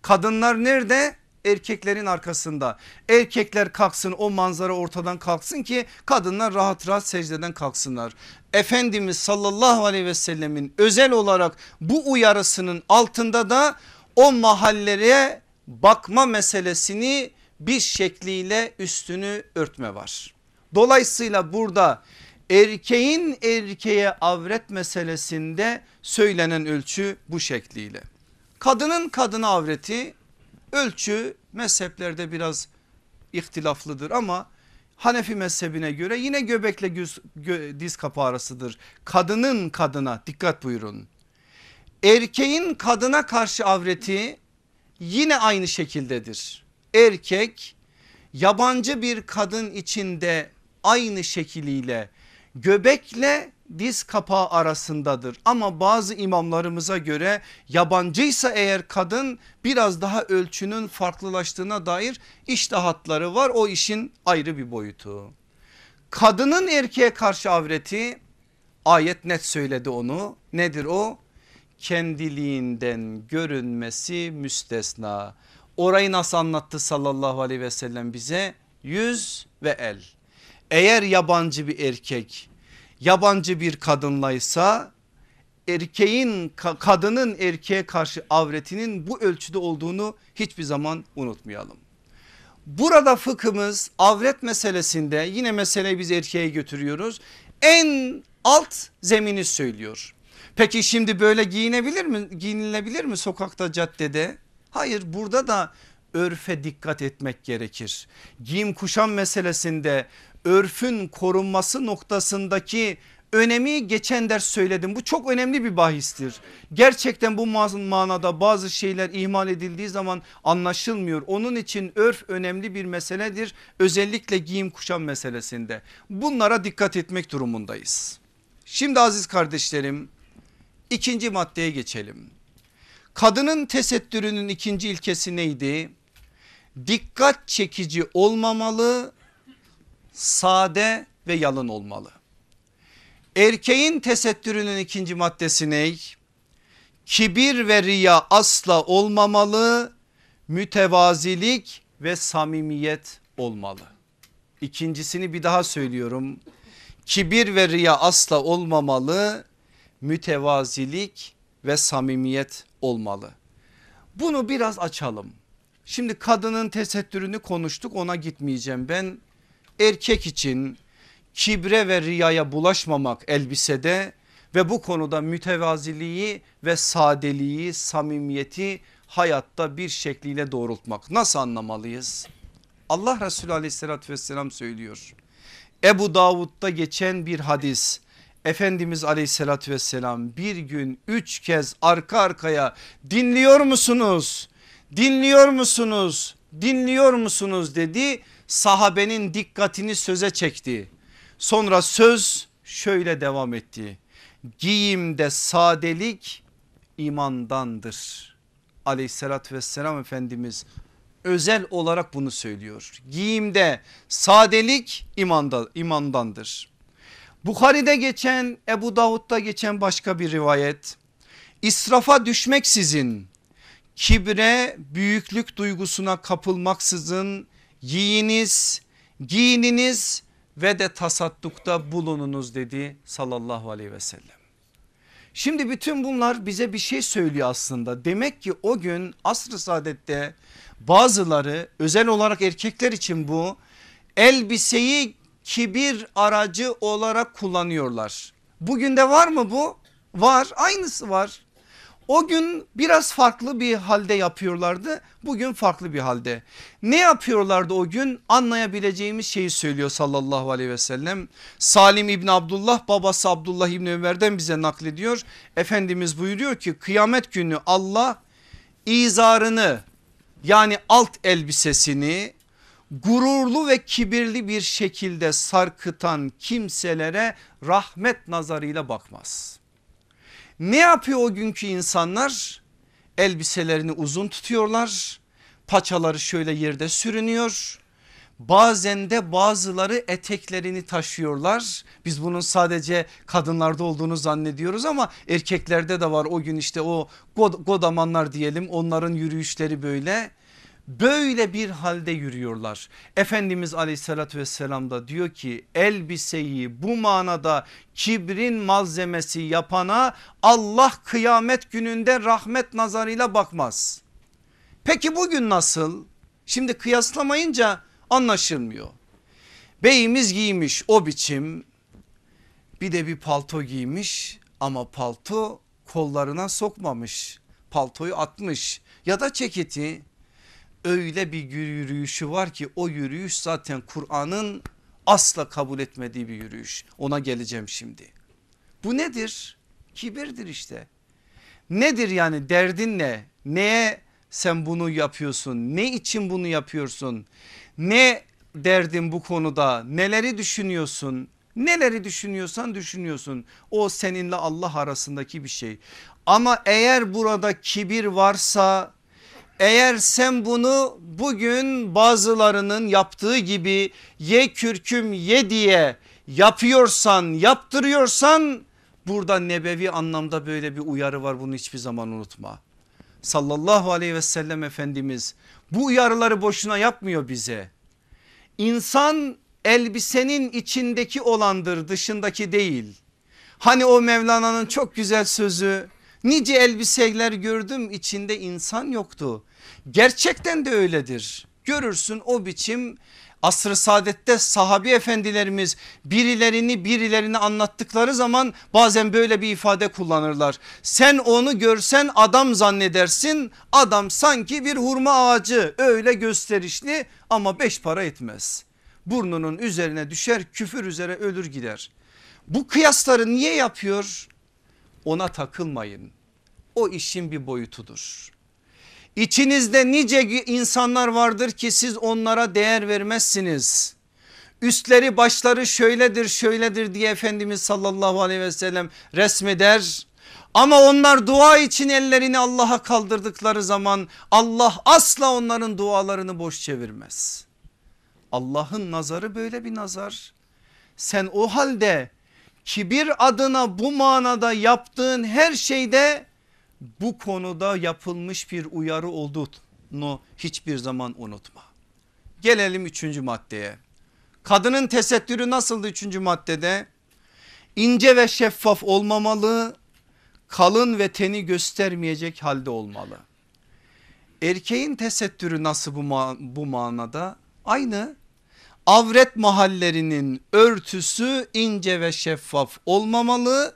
kadınlar nerede erkeklerin arkasında. Erkekler kalksın o manzara ortadan kalksın ki kadınlar rahat rahat secdeden kalksınlar. Efendimiz sallallahu aleyhi ve sellemin özel olarak bu uyarısının altında da o mahallere bakma meselesini bir şekliyle üstünü örtme var. Dolayısıyla burada erkeğin erkeğe avret meselesinde söylenen ölçü bu şekliyle. Kadının kadına avreti Ölçü mezheplerde biraz ihtilaflıdır ama Hanefi mezhebine göre yine göbekle göz, gö, diz kapağı arasıdır. Kadının kadına dikkat buyurun. Erkeğin kadına karşı avreti yine aynı şekildedir. Erkek yabancı bir kadın içinde aynı şekliyle göbekle diz kapağı arasındadır. Ama bazı imamlarımıza göre yabancıysa eğer kadın biraz daha ölçünün farklılaştığına dair iştahatları var. O işin ayrı bir boyutu. Kadının erkeğe karşı avreti ayet net söyledi onu. Nedir o? Kendiliğinden görünmesi müstesna. Orayı nasıl anlattı sallallahu aleyhi ve sellem bize? Yüz ve el. Eğer yabancı bir erkek yabancı bir kadınlaysa erkeğin kadının erkeğe karşı avretinin bu ölçüde olduğunu hiçbir zaman unutmayalım. Burada fıkhımız avret meselesinde yine meseleyi biz erkeğe götürüyoruz. En alt zemini söylüyor. Peki şimdi böyle giyinebilir mi? Giyinilebilir mi sokakta caddede? Hayır burada da örfe dikkat etmek gerekir. Giyim kuşam meselesinde örfün korunması noktasındaki önemi geçen ders söyledim. Bu çok önemli bir bahistir. Gerçekten bu manada bazı şeyler ihmal edildiği zaman anlaşılmıyor. Onun için örf önemli bir meseledir. Özellikle giyim kuşam meselesinde. Bunlara dikkat etmek durumundayız. Şimdi aziz kardeşlerim ikinci maddeye geçelim. Kadının tesettürünün ikinci ilkesi neydi? Dikkat çekici olmamalı sade ve yalın olmalı. Erkeğin tesettürünün ikinci maddesi ne? Kibir ve riya asla olmamalı, mütevazilik ve samimiyet olmalı. İkincisini bir daha söylüyorum. Kibir ve riya asla olmamalı, mütevazilik ve samimiyet olmalı. Bunu biraz açalım. Şimdi kadının tesettürünü konuştuk ona gitmeyeceğim. Ben erkek için kibre ve riyaya bulaşmamak elbisede ve bu konuda mütevaziliği ve sadeliği samimiyeti hayatta bir şekliyle doğrultmak nasıl anlamalıyız? Allah Resulü aleyhissalatü vesselam söylüyor. Ebu Davud'da geçen bir hadis Efendimiz aleyhissalatü vesselam bir gün üç kez arka arkaya dinliyor musunuz? Dinliyor musunuz? Dinliyor musunuz dedi sahabenin dikkatini söze çekti. Sonra söz şöyle devam etti. giyimde sadelik imandandır. Aleyhissalatü vesselam Efendimiz özel olarak bunu söylüyor. Giyimde sadelik imanda, imandandır. Bukhari'de geçen Ebu Davud'da geçen başka bir rivayet. İsrafa düşmeksizin kibre büyüklük duygusuna kapılmaksızın yiyiniz giyininiz ve de tasaddukta bulununuz dedi sallallahu aleyhi ve sellem. Şimdi bütün bunlar bize bir şey söylüyor aslında. Demek ki o gün asr-ı saadette bazıları özel olarak erkekler için bu elbiseyi kibir aracı olarak kullanıyorlar. Bugün de var mı bu? Var aynısı var. O gün biraz farklı bir halde yapıyorlardı. Bugün farklı bir halde. Ne yapıyorlardı o gün? Anlayabileceğimiz şeyi söylüyor sallallahu aleyhi ve sellem. Salim İbni Abdullah babası Abdullah İbni Ömer'den bize naklediyor. Efendimiz buyuruyor ki kıyamet günü Allah izarını yani alt elbisesini gururlu ve kibirli bir şekilde sarkıtan kimselere rahmet nazarıyla bakmaz. Ne yapıyor o günkü insanlar? Elbiselerini uzun tutuyorlar. Paçaları şöyle yerde sürünüyor. Bazen de bazıları eteklerini taşıyorlar. Biz bunun sadece kadınlarda olduğunu zannediyoruz ama erkeklerde de var o gün işte o god godamanlar diyelim onların yürüyüşleri böyle böyle bir halde yürüyorlar. Efendimiz aleyhissalatü vesselam da diyor ki elbiseyi bu manada kibrin malzemesi yapana Allah kıyamet gününde rahmet nazarıyla bakmaz. Peki bugün nasıl? Şimdi kıyaslamayınca anlaşılmıyor. Beyimiz giymiş o biçim bir de bir palto giymiş ama palto kollarına sokmamış paltoyu atmış ya da ceketi öyle bir yürüyüşü var ki o yürüyüş zaten Kur'an'ın asla kabul etmediği bir yürüyüş. Ona geleceğim şimdi. Bu nedir? Kibirdir işte. Nedir yani derdin ne? Neye sen bunu yapıyorsun? Ne için bunu yapıyorsun? Ne derdin bu konuda? Neleri düşünüyorsun? Neleri düşünüyorsan düşünüyorsun. O seninle Allah arasındaki bir şey. Ama eğer burada kibir varsa eğer sen bunu bugün bazılarının yaptığı gibi ye kürküm ye diye yapıyorsan yaptırıyorsan burada nebevi anlamda böyle bir uyarı var bunu hiçbir zaman unutma. Sallallahu aleyhi ve sellem Efendimiz bu uyarıları boşuna yapmıyor bize. İnsan elbisenin içindeki olandır dışındaki değil. Hani o Mevlana'nın çok güzel sözü nice elbiseler gördüm içinde insan yoktu. Gerçekten de öyledir. Görürsün o biçim asr-ı saadette sahabi efendilerimiz birilerini birilerini anlattıkları zaman bazen böyle bir ifade kullanırlar. Sen onu görsen adam zannedersin adam sanki bir hurma ağacı öyle gösterişli ama beş para etmez. Burnunun üzerine düşer küfür üzere ölür gider. Bu kıyasları niye yapıyor? Ona takılmayın. O işin bir boyutudur. İçinizde nice insanlar vardır ki siz onlara değer vermezsiniz. Üstleri başları şöyledir şöyledir diye Efendimiz sallallahu aleyhi ve sellem resmeder. Ama onlar dua için ellerini Allah'a kaldırdıkları zaman Allah asla onların dualarını boş çevirmez. Allah'ın nazarı böyle bir nazar. Sen o halde kibir adına bu manada yaptığın her şeyde bu konuda yapılmış bir uyarı olduğunu hiçbir zaman unutma. Gelelim üçüncü maddeye. Kadının tesettürü nasıldı üçüncü maddede? İnce ve şeffaf olmamalı, kalın ve teni göstermeyecek halde olmalı. Erkeğin tesettürü nasıl bu, ma bu manada? Aynı avret mahallerinin örtüsü ince ve şeffaf olmamalı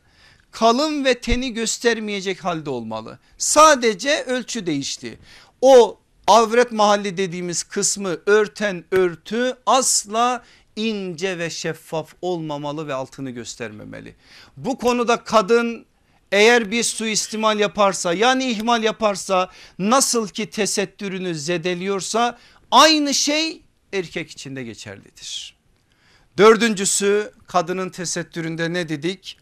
kalın ve teni göstermeyecek halde olmalı. Sadece ölçü değişti. O avret mahalli dediğimiz kısmı örten örtü asla ince ve şeffaf olmamalı ve altını göstermemeli. Bu konuda kadın eğer bir suistimal yaparsa yani ihmal yaparsa nasıl ki tesettürünü zedeliyorsa aynı şey erkek için de geçerlidir. Dördüncüsü kadının tesettüründe ne dedik?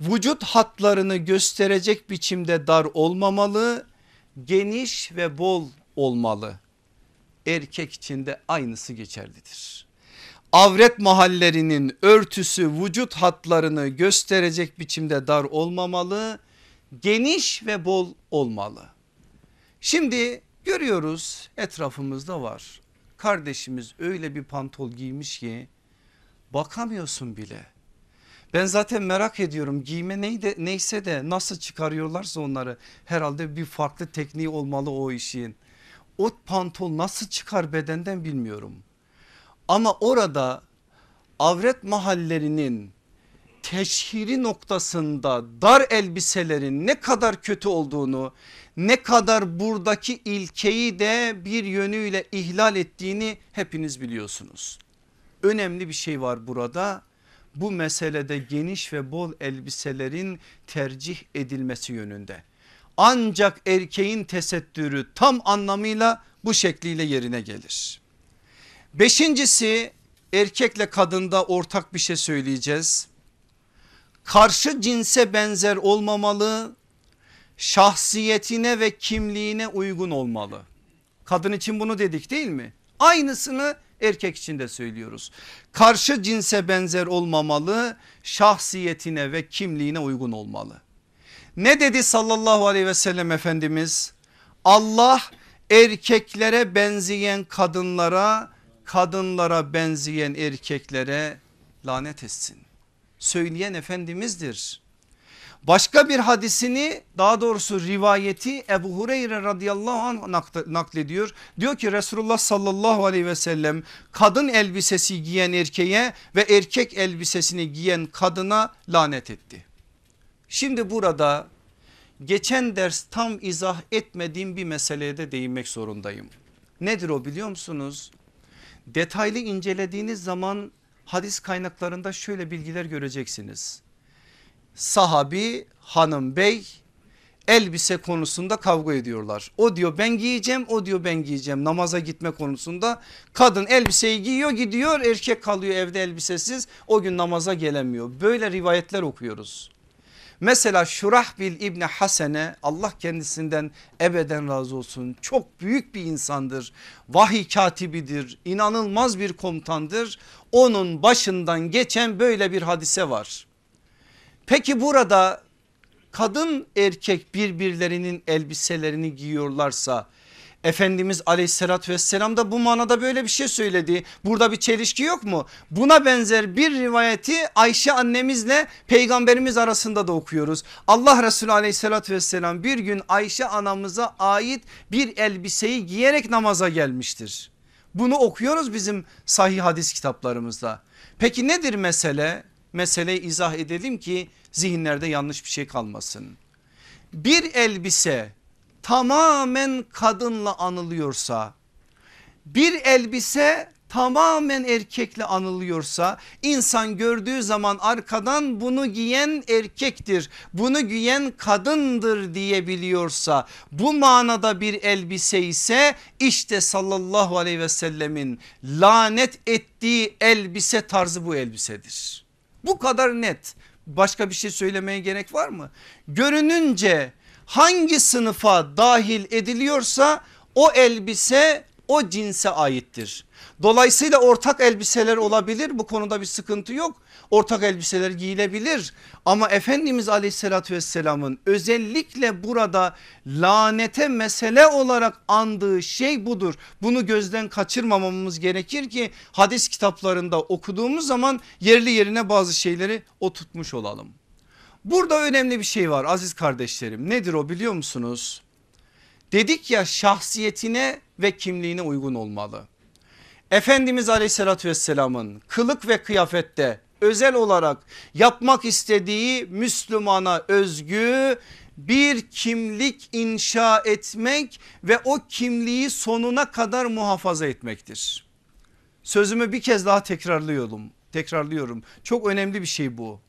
vücut hatlarını gösterecek biçimde dar olmamalı, geniş ve bol olmalı. Erkek için de aynısı geçerlidir. Avret mahallerinin örtüsü vücut hatlarını gösterecek biçimde dar olmamalı, geniş ve bol olmalı. Şimdi görüyoruz etrafımızda var. Kardeşimiz öyle bir pantol giymiş ki bakamıyorsun bile. Ben zaten merak ediyorum giyme neyde, neyse de nasıl çıkarıyorlarsa onları herhalde bir farklı tekniği olmalı o işin. O pantol nasıl çıkar bedenden bilmiyorum. Ama orada avret mahallerinin teşhiri noktasında dar elbiselerin ne kadar kötü olduğunu ne kadar buradaki ilkeyi de bir yönüyle ihlal ettiğini hepiniz biliyorsunuz. Önemli bir şey var burada bu meselede geniş ve bol elbiselerin tercih edilmesi yönünde. Ancak erkeğin tesettürü tam anlamıyla bu şekliyle yerine gelir. Beşincisi erkekle kadında ortak bir şey söyleyeceğiz. Karşı cinse benzer olmamalı, şahsiyetine ve kimliğine uygun olmalı. Kadın için bunu dedik değil mi? Aynısını erkek için de söylüyoruz. Karşı cinse benzer olmamalı, şahsiyetine ve kimliğine uygun olmalı. Ne dedi sallallahu aleyhi ve sellem Efendimiz? Allah erkeklere benzeyen kadınlara, kadınlara benzeyen erkeklere lanet etsin. Söyleyen Efendimiz'dir. Başka bir hadisini daha doğrusu rivayeti Ebu Hureyre radıyallahu anh naklediyor. Diyor ki Resulullah sallallahu aleyhi ve sellem kadın elbisesi giyen erkeğe ve erkek elbisesini giyen kadına lanet etti. Şimdi burada geçen ders tam izah etmediğim bir meseleye de değinmek zorundayım. Nedir o biliyor musunuz? Detaylı incelediğiniz zaman hadis kaynaklarında şöyle bilgiler göreceksiniz sahabi hanım bey elbise konusunda kavga ediyorlar. O diyor ben giyeceğim o diyor ben giyeceğim namaza gitme konusunda. Kadın elbiseyi giyiyor gidiyor erkek kalıyor evde elbisesiz o gün namaza gelemiyor. Böyle rivayetler okuyoruz. Mesela Şurahbil İbni Hasene Allah kendisinden ebeden razı olsun. Çok büyük bir insandır. Vahiy katibidir. İnanılmaz bir komutandır. Onun başından geçen böyle bir hadise var. Peki burada kadın erkek birbirlerinin elbiselerini giyiyorlarsa Efendimiz aleyhissalatü vesselam da bu manada böyle bir şey söyledi. Burada bir çelişki yok mu? Buna benzer bir rivayeti Ayşe annemizle peygamberimiz arasında da okuyoruz. Allah Resulü aleyhissalatü vesselam bir gün Ayşe anamıza ait bir elbiseyi giyerek namaza gelmiştir. Bunu okuyoruz bizim sahih hadis kitaplarımızda. Peki nedir mesele? meseleyi izah edelim ki zihinlerde yanlış bir şey kalmasın. Bir elbise tamamen kadınla anılıyorsa bir elbise tamamen erkekle anılıyorsa insan gördüğü zaman arkadan bunu giyen erkektir bunu giyen kadındır diyebiliyorsa bu manada bir elbise ise işte sallallahu aleyhi ve sellemin lanet ettiği elbise tarzı bu elbisedir. Bu kadar net. Başka bir şey söylemeye gerek var mı? Görününce hangi sınıfa dahil ediliyorsa o elbise o cinse aittir. Dolayısıyla ortak elbiseler olabilir bu konuda bir sıkıntı yok. Ortak elbiseler giyilebilir ama Efendimiz aleyhissalatü vesselamın özellikle burada lanete mesele olarak andığı şey budur. Bunu gözden kaçırmamamız gerekir ki hadis kitaplarında okuduğumuz zaman yerli yerine bazı şeyleri oturtmuş olalım. Burada önemli bir şey var aziz kardeşlerim nedir o biliyor musunuz? Dedik ya şahsiyetine ve kimliğine uygun olmalı. Efendimiz aleyhissalatü vesselamın kılık ve kıyafette özel olarak yapmak istediği Müslümana özgü bir kimlik inşa etmek ve o kimliği sonuna kadar muhafaza etmektir. Sözümü bir kez daha tekrarlıyorum. Tekrarlıyorum. Çok önemli bir şey bu.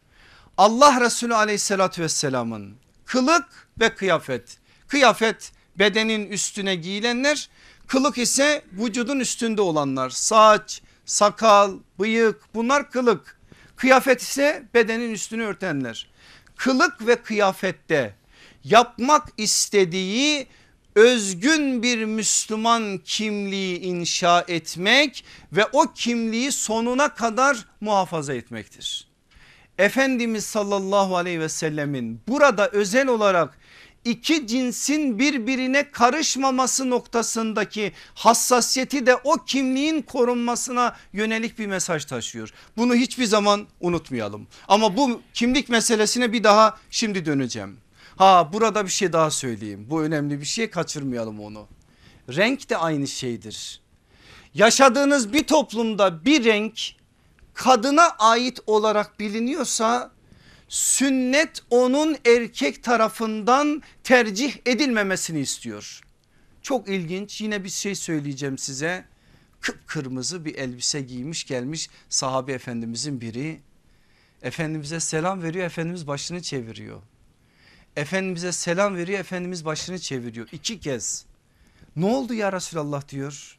Allah Resulü aleyhissalatü vesselamın kılık ve kıyafet. Kıyafet bedenin üstüne giyilenler kılık ise vücudun üstünde olanlar saç sakal bıyık bunlar kılık kıyafet ise bedenin üstünü örtenler kılık ve kıyafette yapmak istediği özgün bir Müslüman kimliği inşa etmek ve o kimliği sonuna kadar muhafaza etmektir. Efendimiz sallallahu aleyhi ve sellemin burada özel olarak iki cinsin birbirine karışmaması noktasındaki hassasiyeti de o kimliğin korunmasına yönelik bir mesaj taşıyor. Bunu hiçbir zaman unutmayalım. Ama bu kimlik meselesine bir daha şimdi döneceğim. Ha burada bir şey daha söyleyeyim. Bu önemli bir şey kaçırmayalım onu. Renk de aynı şeydir. Yaşadığınız bir toplumda bir renk kadına ait olarak biliniyorsa sünnet onun erkek tarafından tercih edilmemesini istiyor. Çok ilginç yine bir şey söyleyeceğim size. Kıpkırmızı bir elbise giymiş gelmiş sahabe efendimizin biri. Efendimiz'e selam veriyor Efendimiz başını çeviriyor. Efendimiz'e selam veriyor Efendimiz başını çeviriyor iki kez. Ne oldu ya Resulallah diyor.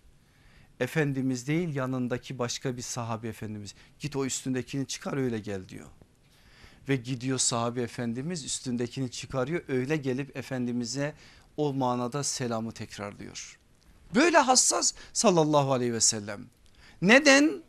Efendimiz değil yanındaki başka bir sahabe efendimiz git o üstündekini çıkar öyle gel diyor. Ve gidiyor sahabe efendimiz üstündekini çıkarıyor öyle gelip efendimize o manada selamı tekrarlıyor. Böyle hassas sallallahu aleyhi ve sellem. Neden?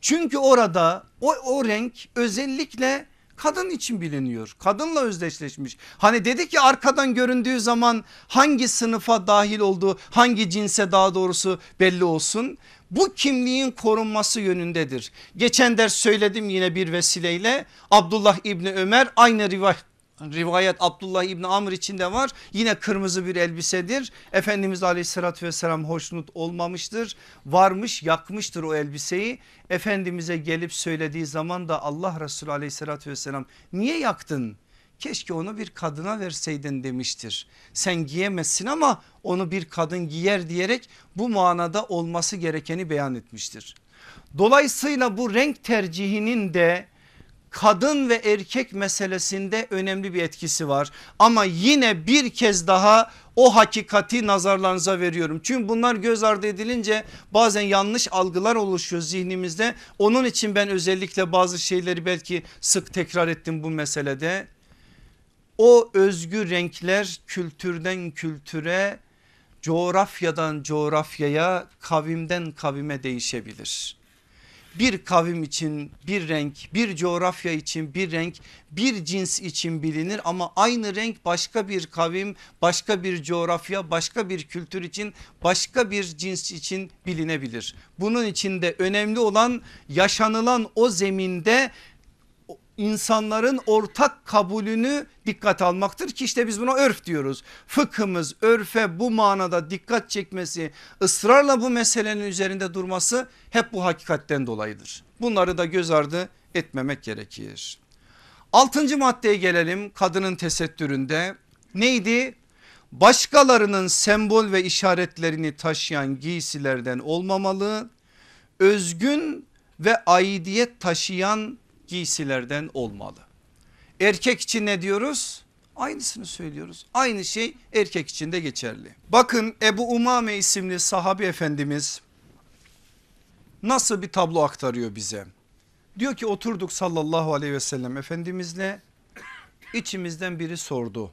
Çünkü orada o, o renk özellikle kadın için biliniyor. Kadınla özdeşleşmiş. Hani dedi ki arkadan göründüğü zaman hangi sınıfa dahil olduğu hangi cinse daha doğrusu belli olsun. Bu kimliğin korunması yönündedir. Geçen ders söyledim yine bir vesileyle Abdullah İbni Ömer aynı rivayet Rivayet Abdullah İbni Amr içinde var. Yine kırmızı bir elbisedir. Efendimiz aleyhissalatü vesselam hoşnut olmamıştır. Varmış yakmıştır o elbiseyi. Efendimiz'e gelip söylediği zaman da Allah Resulü aleyhissalatü vesselam niye yaktın? Keşke onu bir kadına verseydin demiştir. Sen giyemezsin ama onu bir kadın giyer diyerek bu manada olması gerekeni beyan etmiştir. Dolayısıyla bu renk tercihinin de kadın ve erkek meselesinde önemli bir etkisi var. Ama yine bir kez daha o hakikati nazarlarınıza veriyorum. Çünkü bunlar göz ardı edilince bazen yanlış algılar oluşuyor zihnimizde. Onun için ben özellikle bazı şeyleri belki sık tekrar ettim bu meselede. O özgü renkler kültürden kültüre, coğrafyadan coğrafyaya, kavimden kavime değişebilir bir kavim için bir renk bir coğrafya için bir renk bir cins için bilinir ama aynı renk başka bir kavim başka bir coğrafya başka bir kültür için başka bir cins için bilinebilir. Bunun için de önemli olan yaşanılan o zeminde insanların ortak kabulünü dikkat almaktır ki işte biz buna örf diyoruz. Fıkhımız örfe bu manada dikkat çekmesi ısrarla bu meselenin üzerinde durması hep bu hakikatten dolayıdır. Bunları da göz ardı etmemek gerekir. Altıncı maddeye gelelim kadının tesettüründe neydi? Başkalarının sembol ve işaretlerini taşıyan giysilerden olmamalı. Özgün ve aidiyet taşıyan giysilerden olmalı. Erkek için ne diyoruz? Aynısını söylüyoruz. Aynı şey erkek için de geçerli. Bakın Ebu Umame isimli sahabi efendimiz nasıl bir tablo aktarıyor bize. Diyor ki oturduk sallallahu aleyhi ve sellem efendimizle içimizden biri sordu.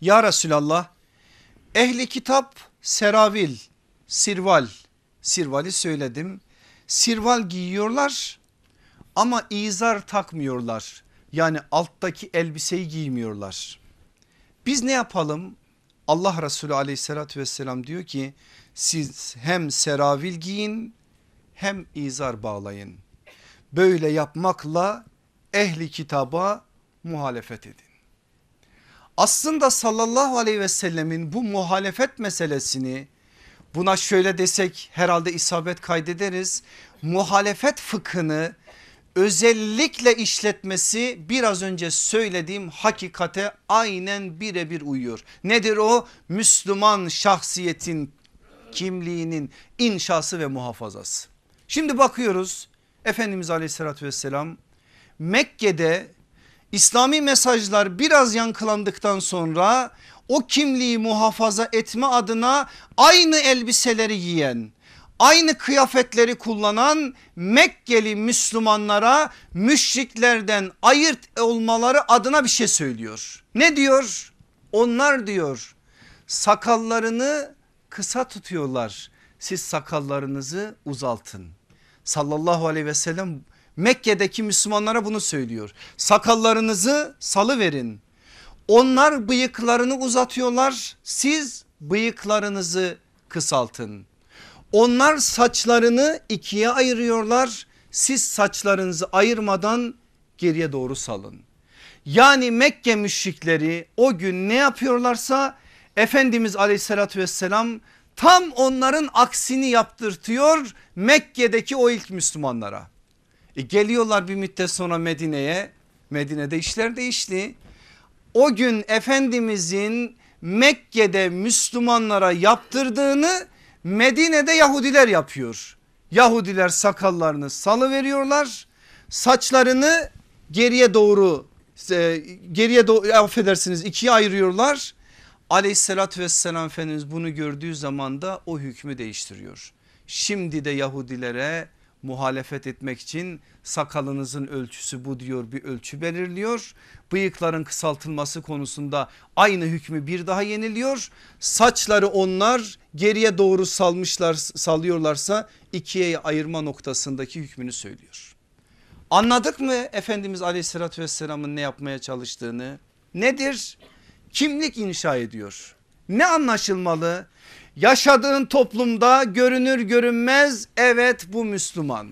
Ya Resulallah ehli kitap seravil, sirval, sirvali söyledim. Sirval giyiyorlar ama izar takmıyorlar. Yani alttaki elbiseyi giymiyorlar. Biz ne yapalım? Allah Resulü aleyhissalatü vesselam diyor ki siz hem seravil giyin hem izar bağlayın. Böyle yapmakla ehli kitaba muhalefet edin. Aslında sallallahu aleyhi ve sellemin bu muhalefet meselesini buna şöyle desek herhalde isabet kaydederiz. Muhalefet fıkhını özellikle işletmesi biraz önce söylediğim hakikate aynen birebir uyuyor. Nedir o? Müslüman şahsiyetin kimliğinin inşası ve muhafazası. Şimdi bakıyoruz Efendimiz aleyhissalatü vesselam Mekke'de İslami mesajlar biraz yankılandıktan sonra o kimliği muhafaza etme adına aynı elbiseleri giyen aynı kıyafetleri kullanan Mekkeli Müslümanlara müşriklerden ayırt olmaları adına bir şey söylüyor. Ne diyor? Onlar diyor sakallarını kısa tutuyorlar. Siz sakallarınızı uzaltın. Sallallahu aleyhi ve sellem Mekke'deki Müslümanlara bunu söylüyor. Sakallarınızı salı verin. Onlar bıyıklarını uzatıyorlar. Siz bıyıklarınızı kısaltın. Onlar saçlarını ikiye ayırıyorlar. Siz saçlarınızı ayırmadan geriye doğru salın. Yani Mekke müşrikleri o gün ne yapıyorlarsa Efendimiz aleyhissalatü vesselam tam onların aksini yaptırtıyor Mekke'deki o ilk Müslümanlara. E geliyorlar bir müddet sonra Medine'ye Medine'de işler değişti. O gün Efendimizin Mekke'de Müslümanlara yaptırdığını Medine'de Yahudiler yapıyor. Yahudiler sakallarını salı veriyorlar. Saçlarını geriye doğru e, geriye doğru affedersiniz ikiye ayırıyorlar. Aleyhissalatü vesselam Efendimiz bunu gördüğü zaman da o hükmü değiştiriyor. Şimdi de Yahudilere muhalefet etmek için sakalınızın ölçüsü bu diyor bir ölçü belirliyor. Bıyıkların kısaltılması konusunda aynı hükmü bir daha yeniliyor. Saçları onlar geriye doğru salmışlar salıyorlarsa ikiye ayırma noktasındaki hükmünü söylüyor. Anladık mı Efendimiz aleyhissalatü vesselamın ne yapmaya çalıştığını? Nedir? Kimlik inşa ediyor. Ne anlaşılmalı? Yaşadığın toplumda görünür görünmez evet bu Müslüman.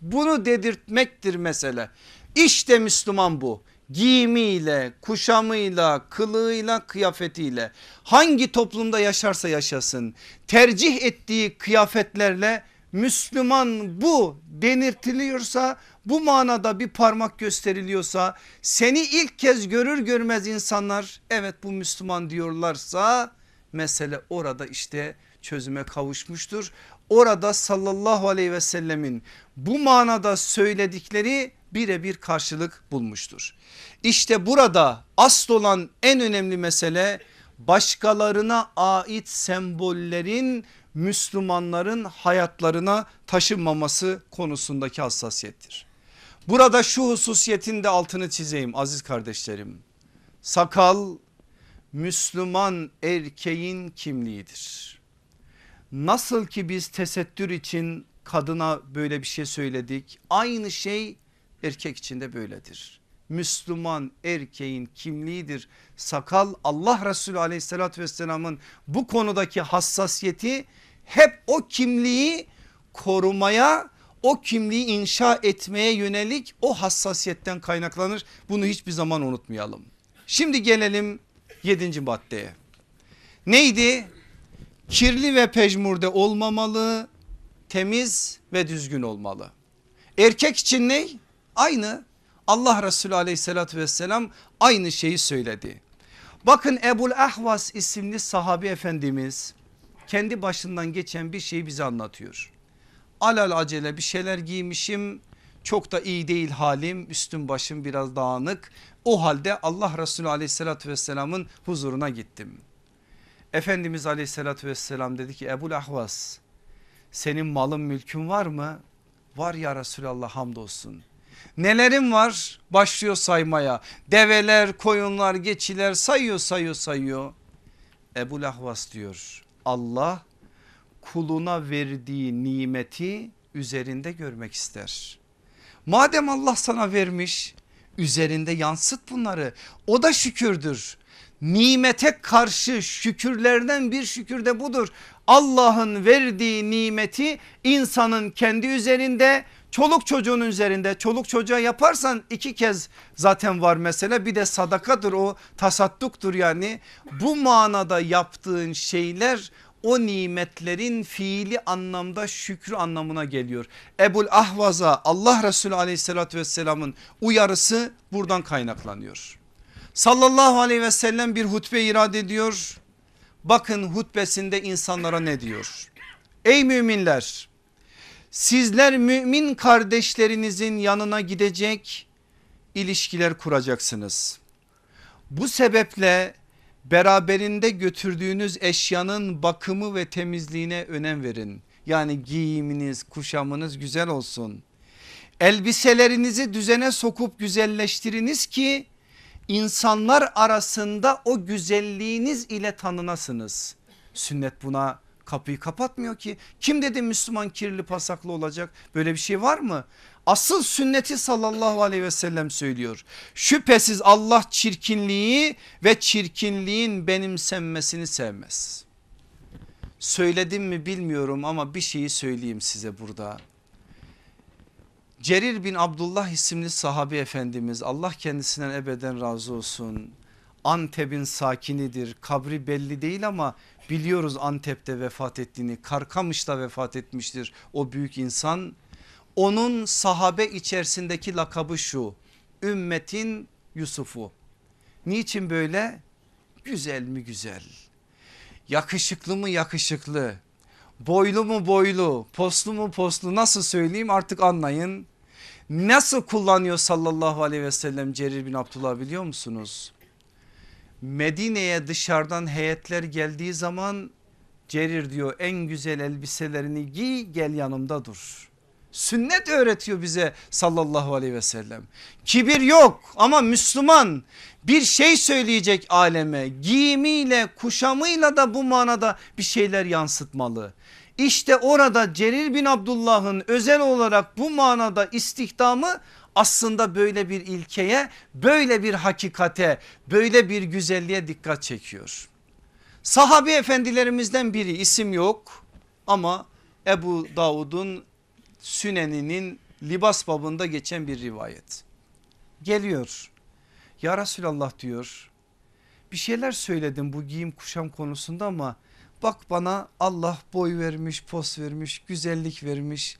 Bunu dedirtmektir mesele. İşte Müslüman bu. Giyimiyle, kuşamıyla, kılığıyla, kıyafetiyle hangi toplumda yaşarsa yaşasın tercih ettiği kıyafetlerle Müslüman bu denirtiliyorsa bu manada bir parmak gösteriliyorsa seni ilk kez görür görmez insanlar evet bu Müslüman diyorlarsa mesele orada işte çözüme kavuşmuştur. Orada sallallahu aleyhi ve sellemin bu manada söyledikleri birebir karşılık bulmuştur. İşte burada asıl olan en önemli mesele başkalarına ait sembollerin Müslümanların hayatlarına taşınmaması konusundaki hassasiyettir. Burada şu hususiyetin de altını çizeyim aziz kardeşlerim. Sakal Müslüman erkeğin kimliğidir. Nasıl ki biz tesettür için kadına böyle bir şey söyledik aynı şey erkek için de böyledir. Müslüman erkeğin kimliğidir. Sakal Allah Resulü aleyhissalatü vesselamın bu konudaki hassasiyeti hep o kimliği korumaya o kimliği inşa etmeye yönelik o hassasiyetten kaynaklanır. Bunu hiçbir zaman unutmayalım. Şimdi gelelim yedinci maddeye. Neydi? Kirli ve pejmurde olmamalı, temiz ve düzgün olmalı. Erkek için ne? Aynı. Allah Resulü aleyhissalatü vesselam aynı şeyi söyledi. Bakın Ebul Ahvas isimli sahabi efendimiz kendi başından geçen bir şeyi bize anlatıyor. Alal acele bir şeyler giymişim çok da iyi değil halim üstüm başım biraz dağınık. O halde Allah Resulü aleyhissalatü vesselamın huzuruna gittim. Efendimiz aleyhissalatü vesselam dedi ki Ebul Ahvas senin malın mülkün var mı? Var ya Resulallah hamdolsun. Nelerim var? Başlıyor saymaya. Develer, koyunlar, geçiler sayıyor sayıyor sayıyor. Ebu Lahvas diyor Allah kuluna verdiği nimeti üzerinde görmek ister. Madem Allah sana vermiş üzerinde yansıt bunları o da şükürdür. Nimete karşı şükürlerden bir şükür de budur. Allah'ın verdiği nimeti insanın kendi üzerinde çoluk çocuğun üzerinde çoluk çocuğa yaparsan iki kez zaten var mesele bir de sadakadır o tasadduktur yani bu manada yaptığın şeyler o nimetlerin fiili anlamda şükrü anlamına geliyor. Ebul Ahvaz'a Allah Resulü aleyhissalatü vesselamın uyarısı buradan kaynaklanıyor. Sallallahu aleyhi ve sellem bir hutbe irade ediyor. Bakın hutbesinde insanlara ne diyor? Ey müminler sizler mümin kardeşlerinizin yanına gidecek ilişkiler kuracaksınız. Bu sebeple beraberinde götürdüğünüz eşyanın bakımı ve temizliğine önem verin. Yani giyiminiz kuşamınız güzel olsun. Elbiselerinizi düzene sokup güzelleştiriniz ki insanlar arasında o güzelliğiniz ile tanınasınız. Sünnet buna kapıyı kapatmıyor ki. Kim dedi Müslüman kirli pasaklı olacak? Böyle bir şey var mı? Asıl sünneti sallallahu aleyhi ve sellem söylüyor. Şüphesiz Allah çirkinliği ve çirkinliğin benimsenmesini sevmez. Söyledim mi bilmiyorum ama bir şeyi söyleyeyim size burada. Cerir bin Abdullah isimli sahabi efendimiz Allah kendisinden ebeden razı olsun. Antep'in sakinidir kabri belli değil ama biliyoruz Antep'te vefat ettiğini Karkamış'ta vefat etmiştir o büyük insan. Onun sahabe içerisindeki lakabı şu ümmetin Yusuf'u. Niçin böyle? Güzel mi güzel yakışıklı mı yakışıklı boylu mu boylu poslu mu poslu nasıl söyleyeyim artık anlayın. Nasıl kullanıyor sallallahu aleyhi ve sellem Cerir bin Abdullah biliyor musunuz? Medine'ye dışarıdan heyetler geldiği zaman Cerir diyor en güzel elbiselerini giy gel yanımda dur. Sünnet öğretiyor bize sallallahu aleyhi ve sellem. Kibir yok ama Müslüman bir şey söyleyecek aleme giyimiyle kuşamıyla da bu manada bir şeyler yansıtmalı. İşte orada Cerir bin Abdullah'ın özel olarak bu manada istihdamı aslında böyle bir ilkeye böyle bir hakikate böyle bir güzelliğe dikkat çekiyor. Sahabi efendilerimizden biri isim yok ama Ebu Davud'un Süneninin libas babında geçen bir rivayet. Geliyor ya Resulallah diyor bir şeyler söyledim bu giyim kuşam konusunda ama bak bana Allah boy vermiş pos vermiş güzellik vermiş.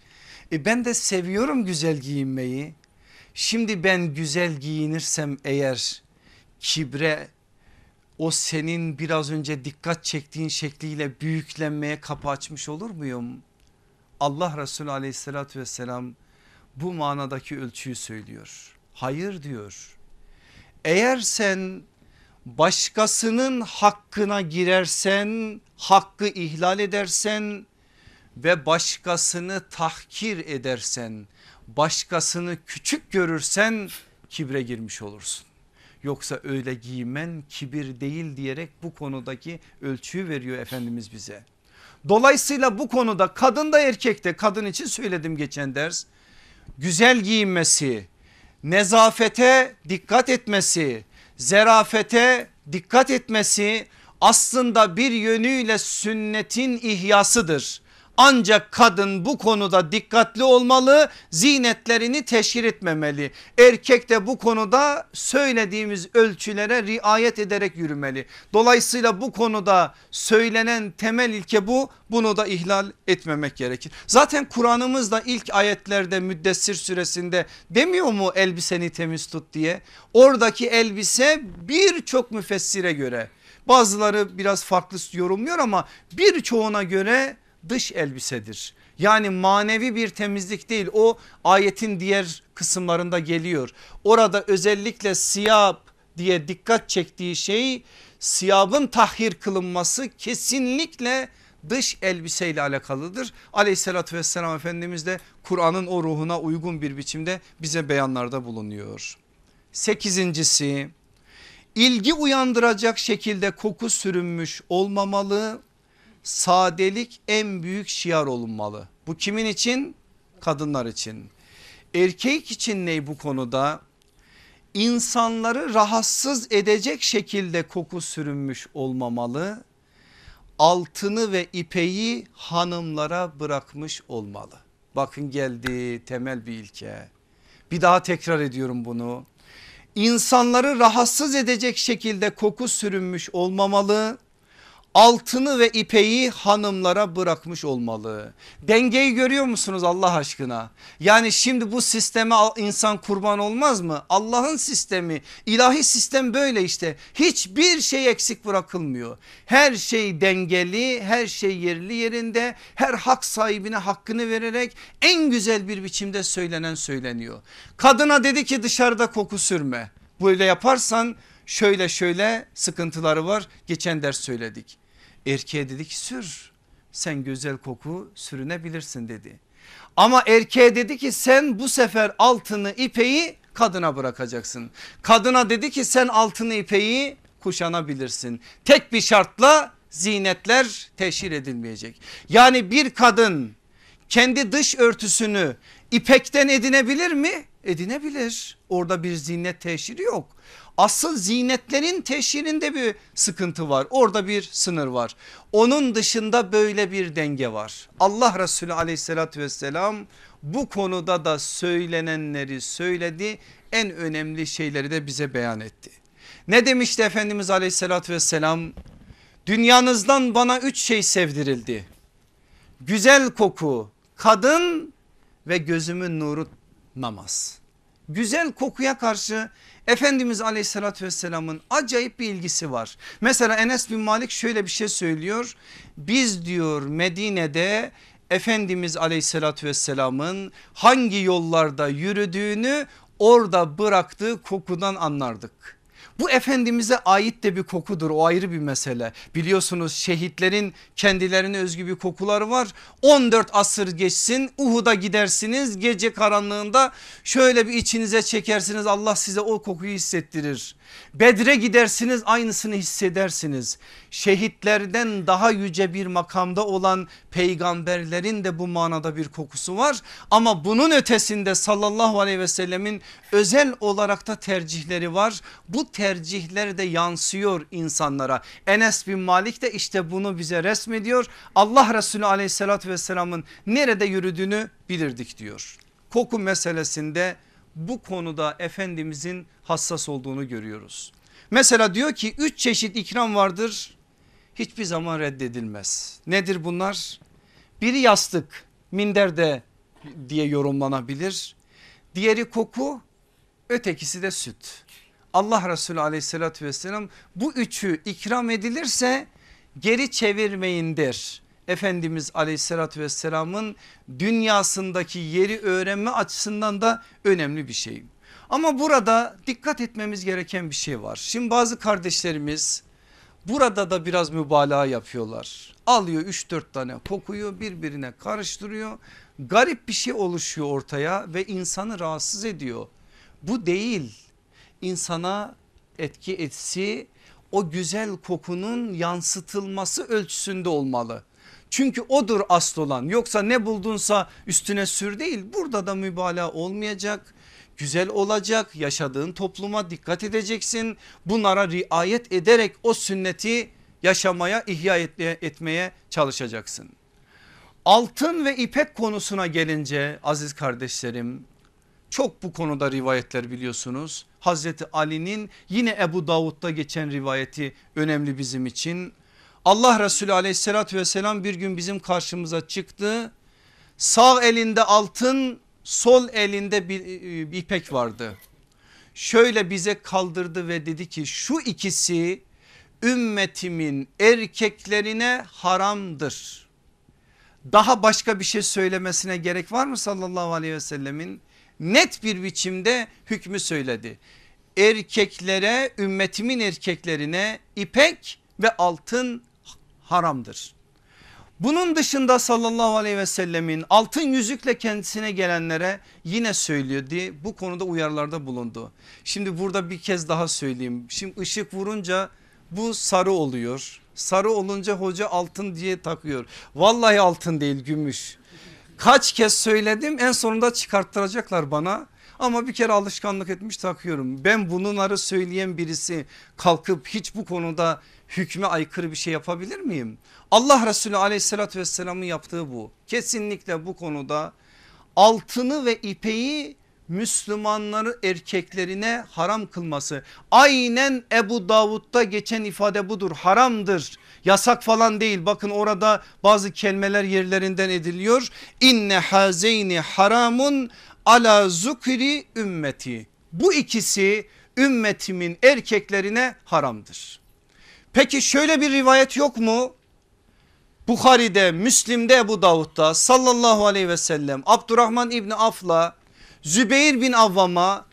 E ben de seviyorum güzel giyinmeyi. Şimdi ben güzel giyinirsem eğer kibre o senin biraz önce dikkat çektiğin şekliyle büyüklenmeye kapı açmış olur muyum? Allah Resulü aleyhissalatü vesselam bu manadaki ölçüyü söylüyor. Hayır diyor. Eğer sen başkasının hakkına girersen hakkı ihlal edersen ve başkasını tahkir edersen başkasını küçük görürsen kibre girmiş olursun. Yoksa öyle giymen kibir değil diyerek bu konudaki ölçüyü veriyor Efendimiz bize. Dolayısıyla bu konuda kadın da erkek de kadın için söyledim geçen ders. Güzel giyinmesi, nezafete dikkat etmesi, zerafete dikkat etmesi aslında bir yönüyle sünnetin ihyasıdır. Ancak kadın bu konuda dikkatli olmalı zinetlerini teşhir etmemeli. Erkek de bu konuda söylediğimiz ölçülere riayet ederek yürümeli. Dolayısıyla bu konuda söylenen temel ilke bu bunu da ihlal etmemek gerekir. Zaten Kur'an'ımız da ilk ayetlerde Müddessir suresinde demiyor mu elbiseni temiz tut diye. Oradaki elbise birçok müfessire göre bazıları biraz farklı yorumluyor ama birçoğuna göre dış elbisedir. Yani manevi bir temizlik değil o ayetin diğer kısımlarında geliyor. Orada özellikle siyab diye dikkat çektiği şey siyabın tahhir kılınması kesinlikle dış elbiseyle alakalıdır. Aleyhissalatü vesselam Efendimiz de Kur'an'ın o ruhuna uygun bir biçimde bize beyanlarda bulunuyor. Sekizincisi ilgi uyandıracak şekilde koku sürünmüş olmamalı sadelik en büyük şiar olunmalı. Bu kimin için? Kadınlar için. Erkek için ne bu konuda? İnsanları rahatsız edecek şekilde koku sürünmüş olmamalı. Altını ve ipeyi hanımlara bırakmış olmalı. Bakın geldi temel bir ilke. Bir daha tekrar ediyorum bunu. İnsanları rahatsız edecek şekilde koku sürünmüş olmamalı altını ve ipeyi hanımlara bırakmış olmalı. Dengeyi görüyor musunuz Allah aşkına? Yani şimdi bu sisteme insan kurban olmaz mı? Allah'ın sistemi ilahi sistem böyle işte hiçbir şey eksik bırakılmıyor. Her şey dengeli her şey yerli yerinde her hak sahibine hakkını vererek en güzel bir biçimde söylenen söyleniyor. Kadına dedi ki dışarıda koku sürme böyle yaparsan şöyle şöyle sıkıntıları var geçen ders söyledik. Erkeğe dedi ki sür sen güzel koku sürünebilirsin dedi. Ama erkeğe dedi ki sen bu sefer altını ipeği kadına bırakacaksın. Kadına dedi ki sen altını ipeği kuşanabilirsin. Tek bir şartla zinetler teşhir edilmeyecek. Yani bir kadın kendi dış örtüsünü ipekten edinebilir mi? Edinebilir. Orada bir zinet teşhiri yok. Asıl zinetlerin teşhirinde bir sıkıntı var. Orada bir sınır var. Onun dışında böyle bir denge var. Allah Resulü aleyhissalatü vesselam bu konuda da söylenenleri söyledi. En önemli şeyleri de bize beyan etti. Ne demişti Efendimiz aleyhissalatü vesselam? Dünyanızdan bana üç şey sevdirildi. Güzel koku, kadın ve gözümün nuru namaz. Güzel kokuya karşı Efendimiz aleyhissalatü vesselamın acayip bir ilgisi var. Mesela Enes bin Malik şöyle bir şey söylüyor. Biz diyor Medine'de Efendimiz aleyhissalatü vesselamın hangi yollarda yürüdüğünü orada bıraktığı kokudan anlardık. Bu Efendimiz'e ait de bir kokudur o ayrı bir mesele. Biliyorsunuz şehitlerin kendilerine özgü bir kokuları var. 14 asır geçsin Uhud'a gidersiniz gece karanlığında şöyle bir içinize çekersiniz Allah size o kokuyu hissettirir. Bedre gidersiniz aynısını hissedersiniz. Şehitlerden daha yüce bir makamda olan peygamberlerin de bu manada bir kokusu var. Ama bunun ötesinde sallallahu aleyhi ve sellemin özel olarak da tercihleri var. Bu tercihler de yansıyor insanlara. Enes bin Malik de işte bunu bize resmediyor. Allah Resulü aleyhissalatü vesselamın nerede yürüdüğünü bilirdik diyor. Koku meselesinde bu konuda Efendimizin hassas olduğunu görüyoruz. Mesela diyor ki üç çeşit ikram vardır hiçbir zaman reddedilmez. Nedir bunlar? Biri yastık minderde diye yorumlanabilir. Diğeri koku ötekisi de süt. Allah Resulü aleyhissalatü vesselam bu üçü ikram edilirse geri çevirmeyindir. Efendimiz aleyhissalatü vesselamın dünyasındaki yeri öğrenme açısından da önemli bir şey. Ama burada dikkat etmemiz gereken bir şey var. Şimdi bazı kardeşlerimiz burada da biraz mübalağa yapıyorlar. Alıyor 3-4 tane kokuyu birbirine karıştırıyor. Garip bir şey oluşuyor ortaya ve insanı rahatsız ediyor. Bu değil insana etki etsi o güzel kokunun yansıtılması ölçüsünde olmalı. Çünkü odur asıl olan yoksa ne buldunsa üstüne sür değil burada da mübalağa olmayacak. Güzel olacak yaşadığın topluma dikkat edeceksin bunlara riayet ederek o sünneti yaşamaya ihya etmeye çalışacaksın. Altın ve ipek konusuna gelince aziz kardeşlerim çok bu konuda rivayetler biliyorsunuz. Hazreti Ali'nin yine Ebu Davud'da geçen rivayeti önemli bizim için. Allah Resulü aleyhissalatü vesselam bir gün bizim karşımıza çıktı. Sağ elinde altın sol elinde bir, bir ipek vardı. Şöyle bize kaldırdı ve dedi ki şu ikisi ümmetimin erkeklerine haramdır. Daha başka bir şey söylemesine gerek var mı sallallahu aleyhi ve sellemin? Net bir biçimde hükmü söyledi. Erkeklere ümmetimin erkeklerine ipek ve altın haramdır. Bunun dışında sallallahu aleyhi ve sellemin altın yüzükle kendisine gelenlere yine söylüyordu. Bu konuda uyarılarda bulundu. Şimdi burada bir kez daha söyleyeyim. Şimdi ışık vurunca bu sarı oluyor. Sarı olunca hoca altın diye takıyor. Vallahi altın değil gümüş. Kaç kez söyledim en sonunda çıkarttıracaklar bana. Ama bir kere alışkanlık etmiş takıyorum. Ben bunları söyleyen birisi kalkıp hiç bu konuda hükme aykırı bir şey yapabilir miyim? Allah Resulü aleyhissalatü vesselamın yaptığı bu. Kesinlikle bu konuda altını ve ipeyi Müslümanları erkeklerine haram kılması. Aynen Ebu Davud'da geçen ifade budur haramdır. Yasak falan değil bakın orada bazı kelimeler yerlerinden ediliyor. İnne hazeyni haramun ala zukri ümmeti. Bu ikisi ümmetimin erkeklerine haramdır. Peki şöyle bir rivayet yok mu? Bukhari'de, Müslim'de, Ebu Davud'da sallallahu aleyhi ve sellem Abdurrahman İbni Af'la Zübeyir bin Avvam'a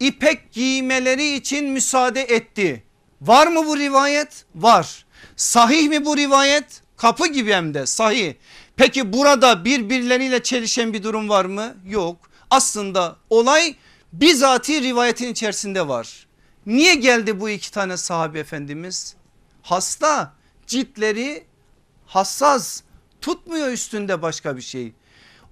ipek giymeleri için müsaade etti. Var mı bu rivayet? Var. Sahih mi bu rivayet? Kapı gibi hem de sahi. Peki burada birbirleriyle çelişen bir durum var mı? Yok. Aslında olay bizatihi rivayetin içerisinde var. Niye geldi bu iki tane sahabe efendimiz? Hasta ciltleri hassas tutmuyor üstünde başka bir şey.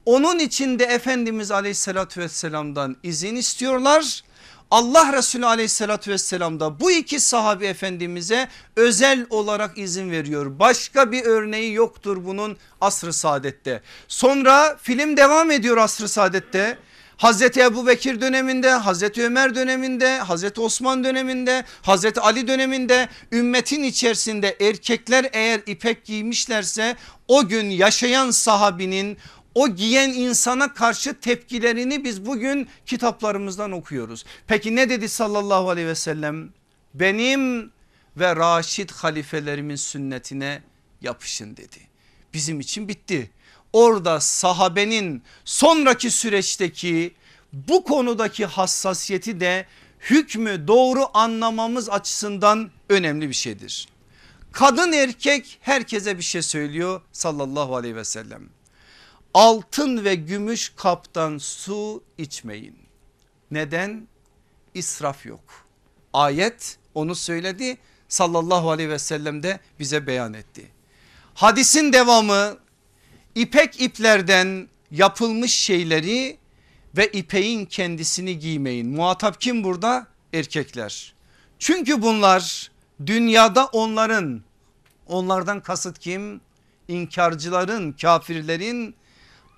Onun için de Efendimiz aleyhissalatü vesselamdan izin istiyorlar. Allah Resulü aleyhissalatü vesselam da bu iki sahabi efendimize özel olarak izin veriyor. Başka bir örneği yoktur bunun asr-ı saadette. Sonra film devam ediyor asr-ı saadette. Hazreti Ebu Bekir döneminde, Hazreti Ömer döneminde, Hazreti Osman döneminde, Hazreti Ali döneminde ümmetin içerisinde erkekler eğer ipek giymişlerse o gün yaşayan sahabinin o giyen insana karşı tepkilerini biz bugün kitaplarımızdan okuyoruz. Peki ne dedi sallallahu aleyhi ve sellem? Benim ve Raşid halifelerimin sünnetine yapışın dedi. Bizim için bitti. Orada sahabenin sonraki süreçteki bu konudaki hassasiyeti de hükmü doğru anlamamız açısından önemli bir şeydir. Kadın erkek herkese bir şey söylüyor sallallahu aleyhi ve sellem altın ve gümüş kaptan su içmeyin. Neden? İsraf yok. Ayet onu söyledi sallallahu aleyhi ve sellem de bize beyan etti. Hadisin devamı ipek iplerden yapılmış şeyleri ve ipeğin kendisini giymeyin. Muhatap kim burada? Erkekler. Çünkü bunlar dünyada onların onlardan kasıt kim? İnkarcıların kafirlerin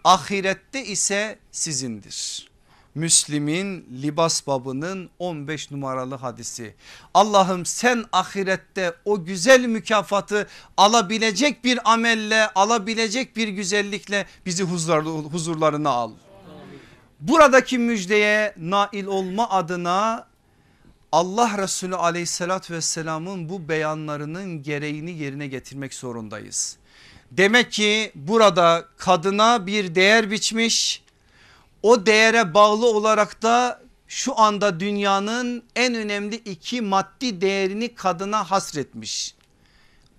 ahirette ise sizindir. Müslim'in libas babının 15 numaralı hadisi. Allah'ım sen ahirette o güzel mükafatı alabilecek bir amelle alabilecek bir güzellikle bizi huzurlarına al. Buradaki müjdeye nail olma adına Allah Resulü aleyhissalatü vesselamın bu beyanlarının gereğini yerine getirmek zorundayız. Demek ki burada kadına bir değer biçmiş. O değere bağlı olarak da şu anda dünyanın en önemli iki maddi değerini kadına hasretmiş.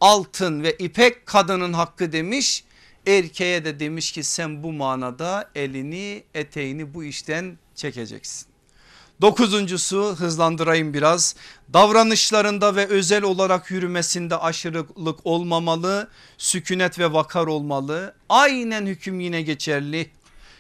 Altın ve ipek kadının hakkı demiş. Erkeğe de demiş ki sen bu manada elini eteğini bu işten çekeceksin. Dokuzuncusu hızlandırayım biraz davranışlarında ve özel olarak yürümesinde aşırılık olmamalı sükunet ve vakar olmalı aynen hüküm yine geçerli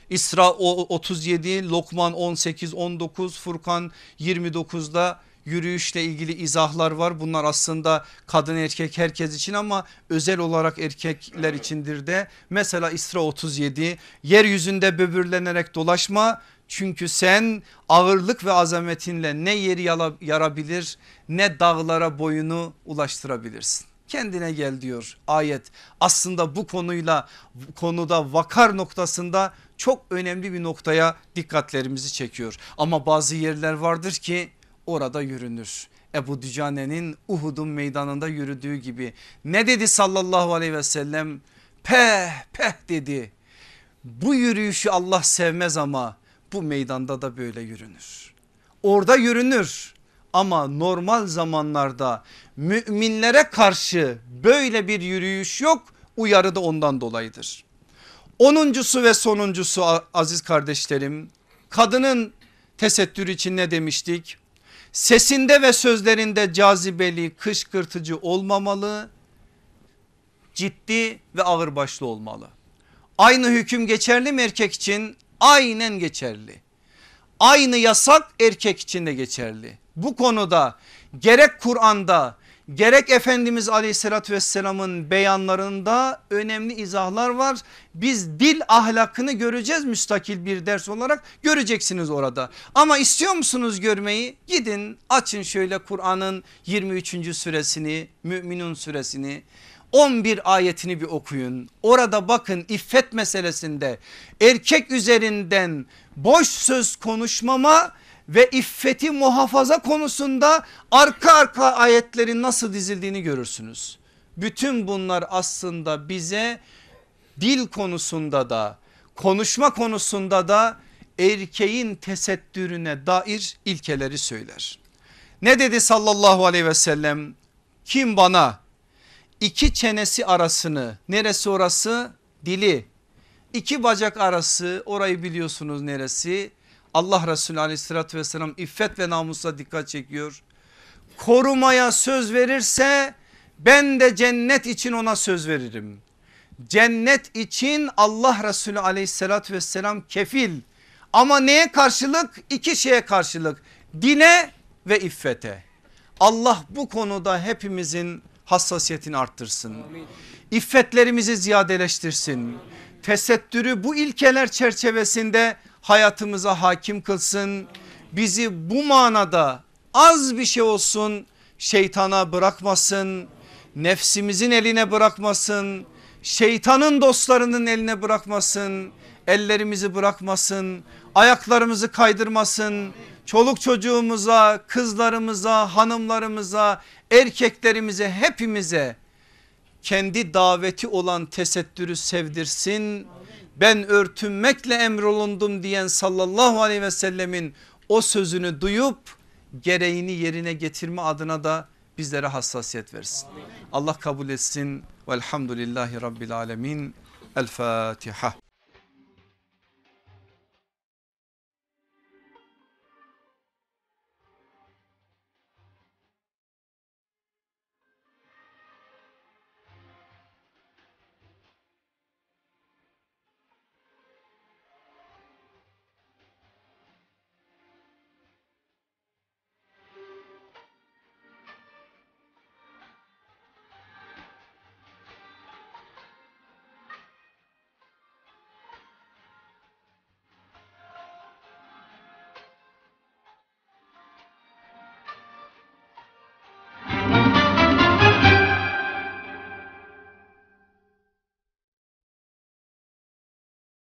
İsra 37 Lokman 18 19 Furkan 29'da yürüyüşle ilgili izahlar var. Bunlar aslında kadın erkek herkes için ama özel olarak erkekler içindir de. Mesela İsra 37 yeryüzünde böbürlenerek dolaşma çünkü sen ağırlık ve azametinle ne yeri yarabilir ne dağlara boyunu ulaştırabilirsin. Kendine gel diyor ayet. Aslında bu konuyla konuda vakar noktasında çok önemli bir noktaya dikkatlerimizi çekiyor. Ama bazı yerler vardır ki orada yürünür. Ebu Dücane'nin Uhud'un meydanında yürüdüğü gibi ne dedi sallallahu aleyhi ve sellem? Peh peh dedi. Bu yürüyüşü Allah sevmez ama bu meydanda da böyle yürünür. Orada yürünür ama normal zamanlarda müminlere karşı böyle bir yürüyüş yok uyarı da ondan dolayıdır. Onuncusu ve sonuncusu aziz kardeşlerim kadının tesettürü için ne demiştik? Sesinde ve sözlerinde cazibeli kışkırtıcı olmamalı ciddi ve ağırbaşlı olmalı. Aynı hüküm geçerli mi erkek için? Aynen geçerli. Aynı yasak erkek için de geçerli. Bu konuda gerek Kur'an'da gerek Efendimiz aleyhissalatü vesselamın beyanlarında önemli izahlar var. Biz dil ahlakını göreceğiz müstakil bir ders olarak göreceksiniz orada. Ama istiyor musunuz görmeyi? Gidin açın şöyle Kur'an'ın 23. suresini Müminun suresini 11 ayetini bir okuyun. Orada bakın iffet meselesinde erkek üzerinden boş söz konuşmama ve iffeti muhafaza konusunda arka arka ayetlerin nasıl dizildiğini görürsünüz. Bütün bunlar aslında bize dil konusunda da konuşma konusunda da erkeğin tesettürüne dair ilkeleri söyler. Ne dedi sallallahu aleyhi ve sellem? Kim bana iki çenesi arasını neresi orası? Dili. İki bacak arası orayı biliyorsunuz neresi? Allah Resulü aleyhissalatü vesselam iffet ve namusa dikkat çekiyor. Korumaya söz verirse ben de cennet için ona söz veririm. Cennet için Allah Resulü aleyhissalatü vesselam kefil. Ama neye karşılık? İki şeye karşılık. Dine ve iffete. Allah bu konuda hepimizin hassasiyetini arttırsın. İffetlerimizi ziyadeleştirsin. Tesettürü bu ilkeler çerçevesinde hayatımıza hakim kılsın. Bizi bu manada az bir şey olsun şeytana bırakmasın. Nefsimizin eline bırakmasın. Şeytanın dostlarının eline bırakmasın. Ellerimizi bırakmasın. Ayaklarımızı kaydırmasın. Çoluk çocuğumuza, kızlarımıza, hanımlarımıza, erkeklerimize hepimize kendi daveti olan tesettürü sevdirsin. Ben örtünmekle emrolundum diyen sallallahu aleyhi ve sellemin o sözünü duyup gereğini yerine getirme adına da bizlere hassasiyet versin. Allah kabul etsin. Velhamdülillahi Rabbil Alemin. El Fatiha.